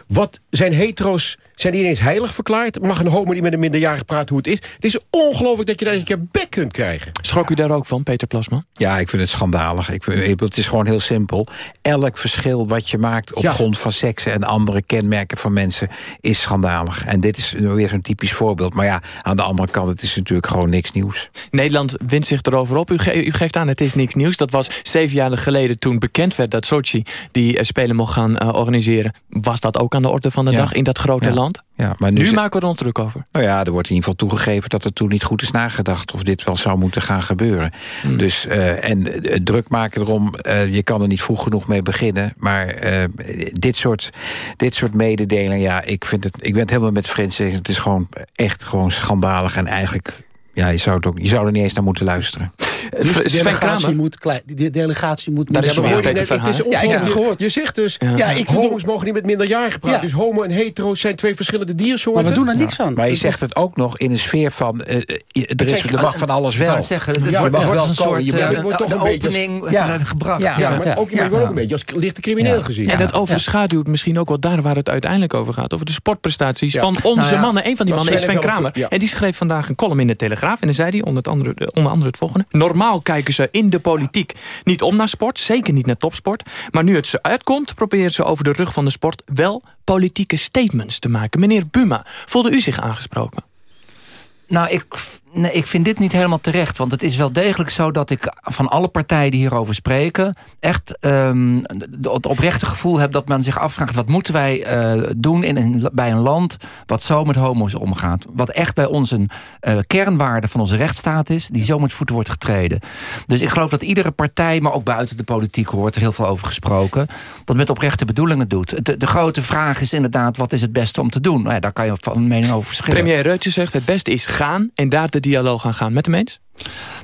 Wat zijn hetero's zijn die ineens heilig verklaard? Mag een homo niet met een minderjarige praten hoe het is? Het is ongelooflijk dat je daar een keer bek kunt krijgen. Schrok u daar ook van, Peter Plasma? Ja, ik vind het schandalig. Ik vind, het is gewoon heel simpel. Elk verschil wat je maakt op ja. grond van seks en andere kenmerken van mensen is schandalig. En dit is weer zo'n typisch voorbeeld. Maar ja, aan de andere kant, het is natuurlijk gewoon niks nieuws. Nederland wint zich erover op. U, ge u geeft aan, het is niks nieuws. Dat was zeven jaar geleden toen bekend werd dat Sochi die uh, Spelen mocht gaan uh, organiseren. Was dat ook aan de orde van de ja. dag in dat grote ja. land? Ja, maar nu, nu maken we er ons druk over. Nou ja, er wordt in ieder geval toegegeven dat er toen niet goed is nagedacht... of dit wel zou moeten gaan gebeuren. Hmm. Dus, uh, en het druk maken erom, uh, je kan er niet vroeg genoeg mee beginnen. Maar uh, dit, soort, dit soort mededelingen, ja, ik, vind het, ik ben het helemaal met Frits. Het is gewoon echt gewoon schandalig en eigenlijk... Ja, je zou, het ook, je zou er niet eens naar moeten luisteren. Dus de delegatie moet, de delegatie moet Daar is het, het is ja, ik heb het gehoord. Je zegt dus, ja. Ja, ik homo's bedoel... mogen niet met minderjarigen praten. Ja. Dus homo en hetero zijn twee verschillende diersoorten. Maar we doen er niks aan. Maar je zegt het ook nog in een sfeer van... Uh, er, is, er mag van alles wel. Ik zeggen, het wordt nog wel een soort de opening gebracht. Ja, maar ook, je wordt ook een beetje als lichte crimineel gezien. En dat overschaduwt misschien ook wel daar waar het uiteindelijk over gaat. Over de sportprestaties van onze mannen. Een van die mannen is Sven Kramer. En die schreef vandaag een column in de Telegraaf. En dan zei hij onder andere het volgende. Normaal kijken ze in de politiek niet om naar sport, zeker niet naar topsport. Maar nu het ze uitkomt, proberen ze over de rug van de sport wel politieke statements te maken. Meneer Buma, voelde u zich aangesproken? Nou, ik, nee, ik vind dit niet helemaal terecht. Want het is wel degelijk zo dat ik van alle partijen die hierover spreken... echt um, het oprechte gevoel heb dat men zich afvraagt... wat moeten wij uh, doen in bij een land wat zo met homo's omgaat. Wat echt bij ons een uh, kernwaarde van onze rechtsstaat is... die zo met voeten wordt getreden. Dus ik geloof dat iedere partij, maar ook buiten de politiek... hoort er heel veel over gesproken... dat met oprechte bedoelingen doet. De, grote vraag is inderdaad, wat is het beste om te doen? Nou daar kan je van mening over verschillen. Premier Reutje zegt, het beste is gaan en daar dialoog aan gaan. Met hem eens?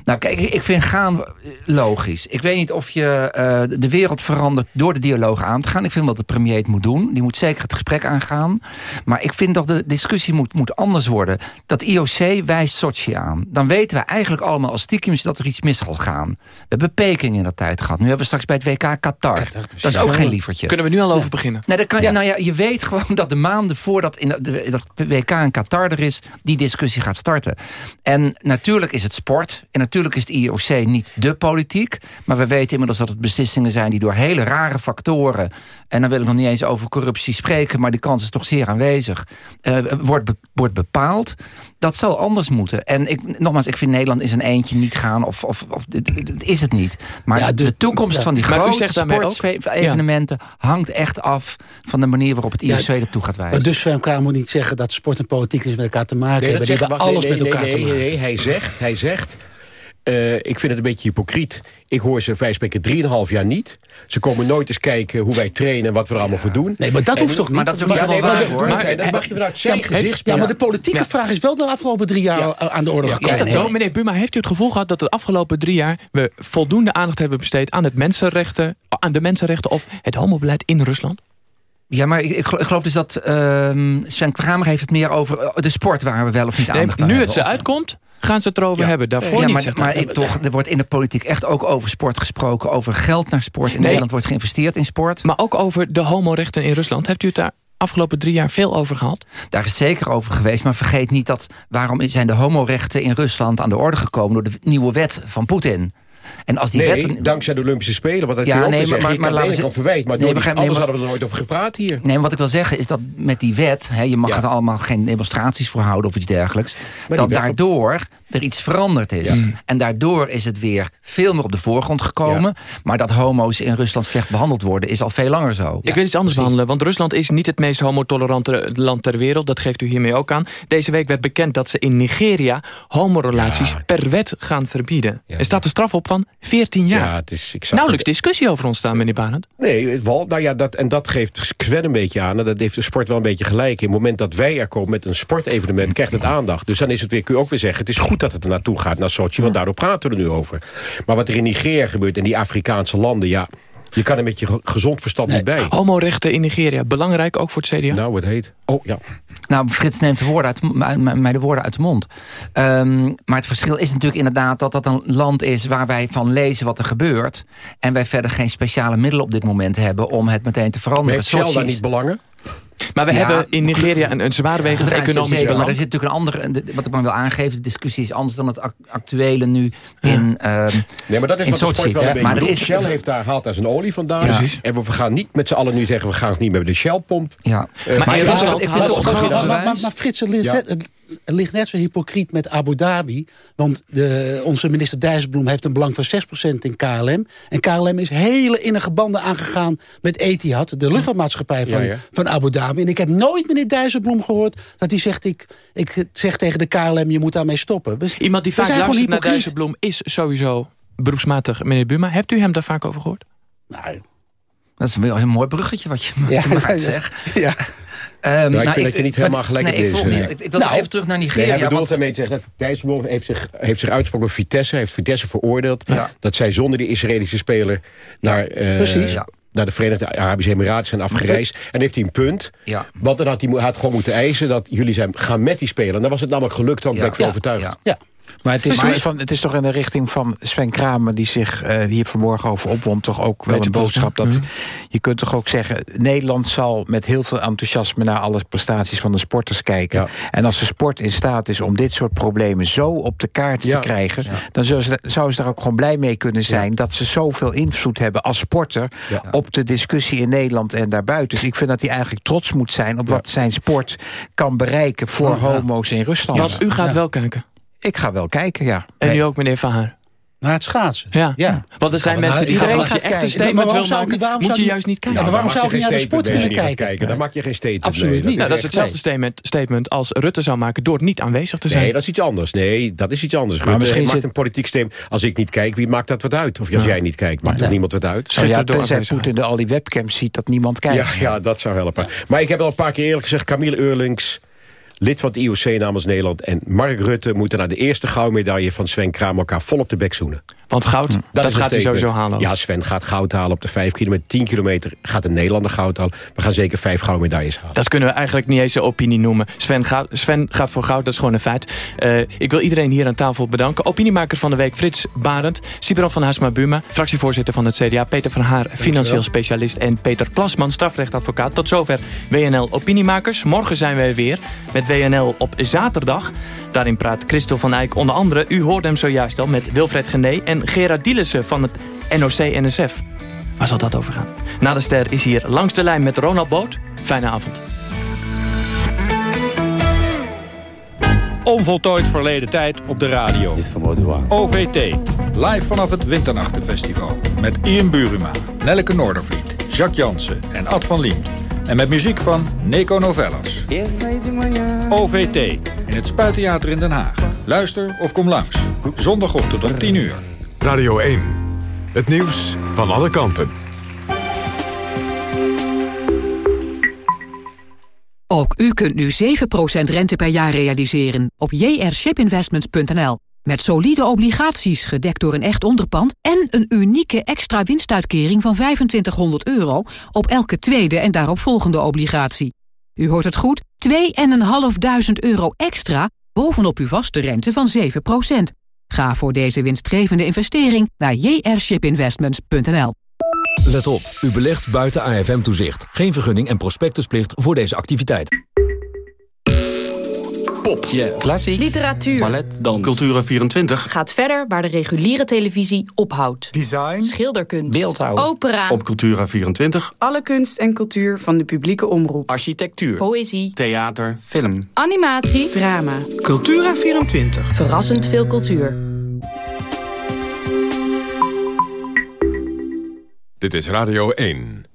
Nou kijk, ik vind gaan logisch. Ik weet niet of je uh, de wereld verandert door de dialoog aan te gaan. Ik vind dat de premier het moet doen. Die moet zeker het gesprek aangaan. Maar ik vind dat de discussie moet, moet anders worden. Dat IOC wijst Sochi aan. Dan weten we eigenlijk allemaal als stiekem dat er iets mis zal gaan. We hebben Peking in dat tijd gehad. Nu hebben we straks bij het WK Qatar. Qatar dat is ook geen lievertje. Kunnen we nu al over beginnen? Nee, dat kan, ja. Nou ja, je weet gewoon dat de maanden voordat in de, dat WK in Qatar er is... die discussie gaat starten. En natuurlijk is het sport. En natuurlijk is het IOC niet de politiek. Maar we weten inmiddels dat het beslissingen zijn... die door hele rare factoren... en dan wil ik nog niet eens over corruptie spreken... maar die kans is toch zeer aanwezig... Uh, wordt, be wordt bepaald. Dat zal anders moeten. En ik, nogmaals, ik vind Nederland is een eentje niet gaan... of, of, of dit is het niet. Maar ja, dus, de toekomst ja. van die grote sportevenementen... hangt echt af van de manier waarop het IOC ja, ertoe gaat wijzen. Maar dus Sven moet niet zeggen dat sport en politiek is met elkaar te maken nee, hebben. Die hebben alles nee, met elkaar nee, te maken. Nee, hij zegt... Hij zegt uh, ik vind het een beetje hypocriet. Ik hoor ze vijf spreken drieënhalf jaar niet. Ze komen nooit eens kijken hoe wij trainen en wat we er allemaal voor doen. Nee, maar dat hoeft toch niet? Maar dat is ook ja, nee, waar, hoor. Maar, dat mag je vanuit zijn ja, gezicht Ja, maar de politieke vraag is wel de afgelopen drie jaar aan de orde gekomen. Is dat zo? Meneer Buma, heeft u het gevoel gehad dat de afgelopen drie jaar... we voldoende aandacht hebben besteed aan, het mensenrechten, aan de mensenrechten... of het homobeleid in Rusland? Ja, maar ik, ik geloof dus dat uh, Sven Kramer heeft het meer over eh, de sport... waar we wel of niet aandacht nee, Nu het ze uitkomt, gaan ze het erover hebben. Daarvoor ja, niet. Maar, maar toch, er wordt in de politiek echt ook over sport gesproken. Over geld naar sport. In Nederland wordt geïnvesteerd in sport. Maar ook over de homorechten in Rusland. Hebt u het daar afgelopen drie jaar veel over gehad? Daar is zeker over geweest. Maar vergeet niet dat... waarom zijn de homorechten in Rusland aan de orde gekomen... door de nieuwe wet van Poetin? En als die nee, dankzij de Olympische Spelen. Want dat ja, nee, maar, maar, maar, laten we verwijt. Maar nee, begrijp, anders hadden we er nooit over gepraat hier. Nee, wat ik wil zeggen is dat met die wet... Hè, je mag er allemaal geen demonstraties voor houden of iets dergelijks... dat daardoor er iets veranderd is. En daardoor is het weer veel meer op de voorgrond gekomen. Maar dat homo's in Rusland slecht behandeld worden... is al veel langer zo. Ik wil iets anders behandelen. Want Rusland is niet het meest homotolerante land ter wereld. Dat geeft u hiermee ook aan. Deze week werd bekend dat ze in Nigeria... homorelaties per wet gaan verbieden. Er staat de straf op van 14 jaar. Ja, het is, ik Nauwelijks discussie over ontstaan, meneer Barend. Nee, wel, nou ja, dat, en dat geeft Sven een beetje aan. En dat heeft de sport wel een beetje gelijk. In het moment dat wij er komen met een sportevenement... krijgt het aandacht. Dus dan is het weer, kun je ook weer zeggen... het is goed dat het er naartoe gaat, naar Sochi. Want daardoor praten we er nu over. Maar wat er in Nigeria gebeurt en die Afrikaanse landen... ja, je kan er met je gezond verstand niet bij. Homorechten in Nigeria, belangrijk ook voor het CDA? Nou, het heet. Oh, ja. Nou, Frits neemt de woorden uit, mij de woorden uit de mond. Um, maar het verschil is natuurlijk inderdaad dat dat een land is... waar wij van lezen wat er gebeurt. En wij verder geen speciale middelen op dit moment hebben... om het meteen te veranderen. Maar heeft Shell daar niet belangen? Maar we hebben in Nigeria een, een zwaarwegend economisch zeker, Maar er zit natuurlijk een andere, wat ik maar wil aangeven... de discussie is anders dan het actuele nu in uh, Nee, maar dat is wat Sochi, de sport wel een beetje maar is, Shell heeft daar, haalt daar zijn olie vandaan. Precies. En we gaan niet met z'n allen nu zeggen... we gaan het niet met de Shell-pomp. Ja. Uh, maar, maar, maar, maar, maar Frits, het ligt net zo hypocriet met Abu Dhabi. Want de, onze minister Dijsselbloem heeft een belang van 6% in KLM. En KLM is hele innige banden aangegaan met Etihad. De luchtvaartmaatschappij van, van Abu Dhabi. En ik heb nooit meneer Dijsselbloem gehoord dat hij zegt... ik, ik zeg tegen de KLM, je moet daarmee stoppen. Dus, Iemand die vaak luistert naar Dijsselbloem is sowieso beroepsmatig meneer Buma. Hebt u hem daar vaak over gehoord? Nou, dat is een, mooi bruggetje wat je ja, maakt, zeg. Ja. Um, nou, ik nou, vind dat je niet helemaal gelijk nee, is. Ik, ik, wil nou, even terug naar Nigeria. Nee, hij bedoelt want... daarmee te zeggen dat Dijsselbloem heeft zich, heeft zich uitgesproken Vitesse. heeft Vitesse veroordeeld. Dat zij zonder de Israëlische speler naar... Uh, Precies naar de Verenigde Arabische Emiraten zijn afgereisd. En heeft hij een punt. Ja. Want dan had hij, had gewoon moeten eisen dat jullie zijn gaan met die speler. En dan was het namelijk gelukt ook, ja. ben ik van overtuigd. Ja. Maar het is, van, het is toch in de richting van Sven Kramer... die zich uh, hier vanmorgen over opwond... toch ook wel een boodschap. dat... Mhm. je kunt toch ook zeggen... Nederland zal met heel veel enthousiasme... naar alle prestaties van de sporters kijken. En als de sport in staat is om dit soort problemen... zo op de kaart te krijgen... dan zouden ze, zou ze daar ook gewoon blij mee kunnen zijn... dat ze zoveel invloed hebben als sporter... op de discussie in Nederland en daarbuiten. Dus ik vind dat hij eigenlijk trots moet zijn... op wat zijn sport kan bereiken voor homo's in Rusland. Want u gaat wel kijken. Ik ga wel kijken, ja. En u ook, meneer Van Haar? Naar het schaatsen. Ja. ja. Want er zijn mensen die zeggen, als je echt een statement wil maken, moet je juist niet kijken. maar waarom zou ik niet naar de sport willen kijken? Dan maak je geen statement. Absoluut niet. Nou, dat is hetzelfde statement, statement als Rutte zou maken door niet aanwezig te zijn. Nee, dat is iets anders. Nee, dat is iets anders. Maar misschien maakt een politiek stem. Als ik niet kijk, wie maakt dat wat uit? Of als jij niet kijkt, maakt er niemand wat uit? Nou ja, tenzij Poetin de al die webcams ziet dat niemand kijkt. Ja, ja, dat zou helpen. Maar ik heb al een paar keer eerlijk gezegd, Camille Eurlings lid van het IOC namens Nederland... en Mark Rutte moeten naar de eerste goudmedaille van Sven Kramer... elkaar vol op de bek zoenen. Want goud, hm. dat, gaat hij sowieso halen. Ja, Sven gaat goud halen op de 5 kilometer. 10 kilometer gaat de Nederlander goud halen. We gaan zeker vijf goudmedailles halen. Dat kunnen we eigenlijk niet eens een opinie noemen. Sven, gaat, Sven gaat voor goud, dat is gewoon een feit. Uh, ik wil iedereen hier aan tafel bedanken. Opiniemaker van de week Frits Barend. Sibran van Haasma Buma, fractievoorzitter van het CDA. Peter van Haar, financieel specialist. En Peter Plasman, strafrechtadvocaat. Tot zover WNL Opiniemakers. Morgen zijn wij weer met WNL op zaterdag. Daarin praat Christel van Eyck onder andere. U hoorde hem zojuist al met Wilfred Gené en Gerard Dielissen van het NOC-NSF. Waar zal dat over gaan? Na de ster is hier langs de lijn met Ronald Boot. Fijne avond. Onvoltooid verleden tijd op de radio. OVT. Live vanaf het Winternachtenfestival. Met Ian Buruma, Nelleke Noordervliet, Jacques Jansen en Ad van Liemt. En met muziek van Neko Novellas. OVT in het Spuittheater in Den Haag. Luister of kom langs. Zondagochtend om 10 uur. Radio 1. Het nieuws van alle kanten. Ook u kunt nu 7% rente per jaar realiseren op jrshipinvestments.nl. Met solide obligaties gedekt door een echt onderpand... en een unieke extra winstuitkering van 2500 euro... op elke tweede en daaropvolgende obligatie. U hoort het goed, 2.500 euro extra bovenop uw vaste rente van 7 Ga voor deze winstgevende investering naar jrshipinvestments.nl. Let op, u belegt buiten AFM-toezicht. Geen vergunning en prospectusplicht voor deze activiteit. Pop, klassiek, literatuur, ballet, dans, Cultura24 gaat verder waar de reguliere televisie ophoudt. Design, schilderkunst, beeldhouw, opera. Op Cultura24 alle kunst en cultuur van de publieke omroep. architectuur, Poëzie, theater, film. animatie, drama. Cultura24 Verrassend veel cultuur. Dit is Radio 1.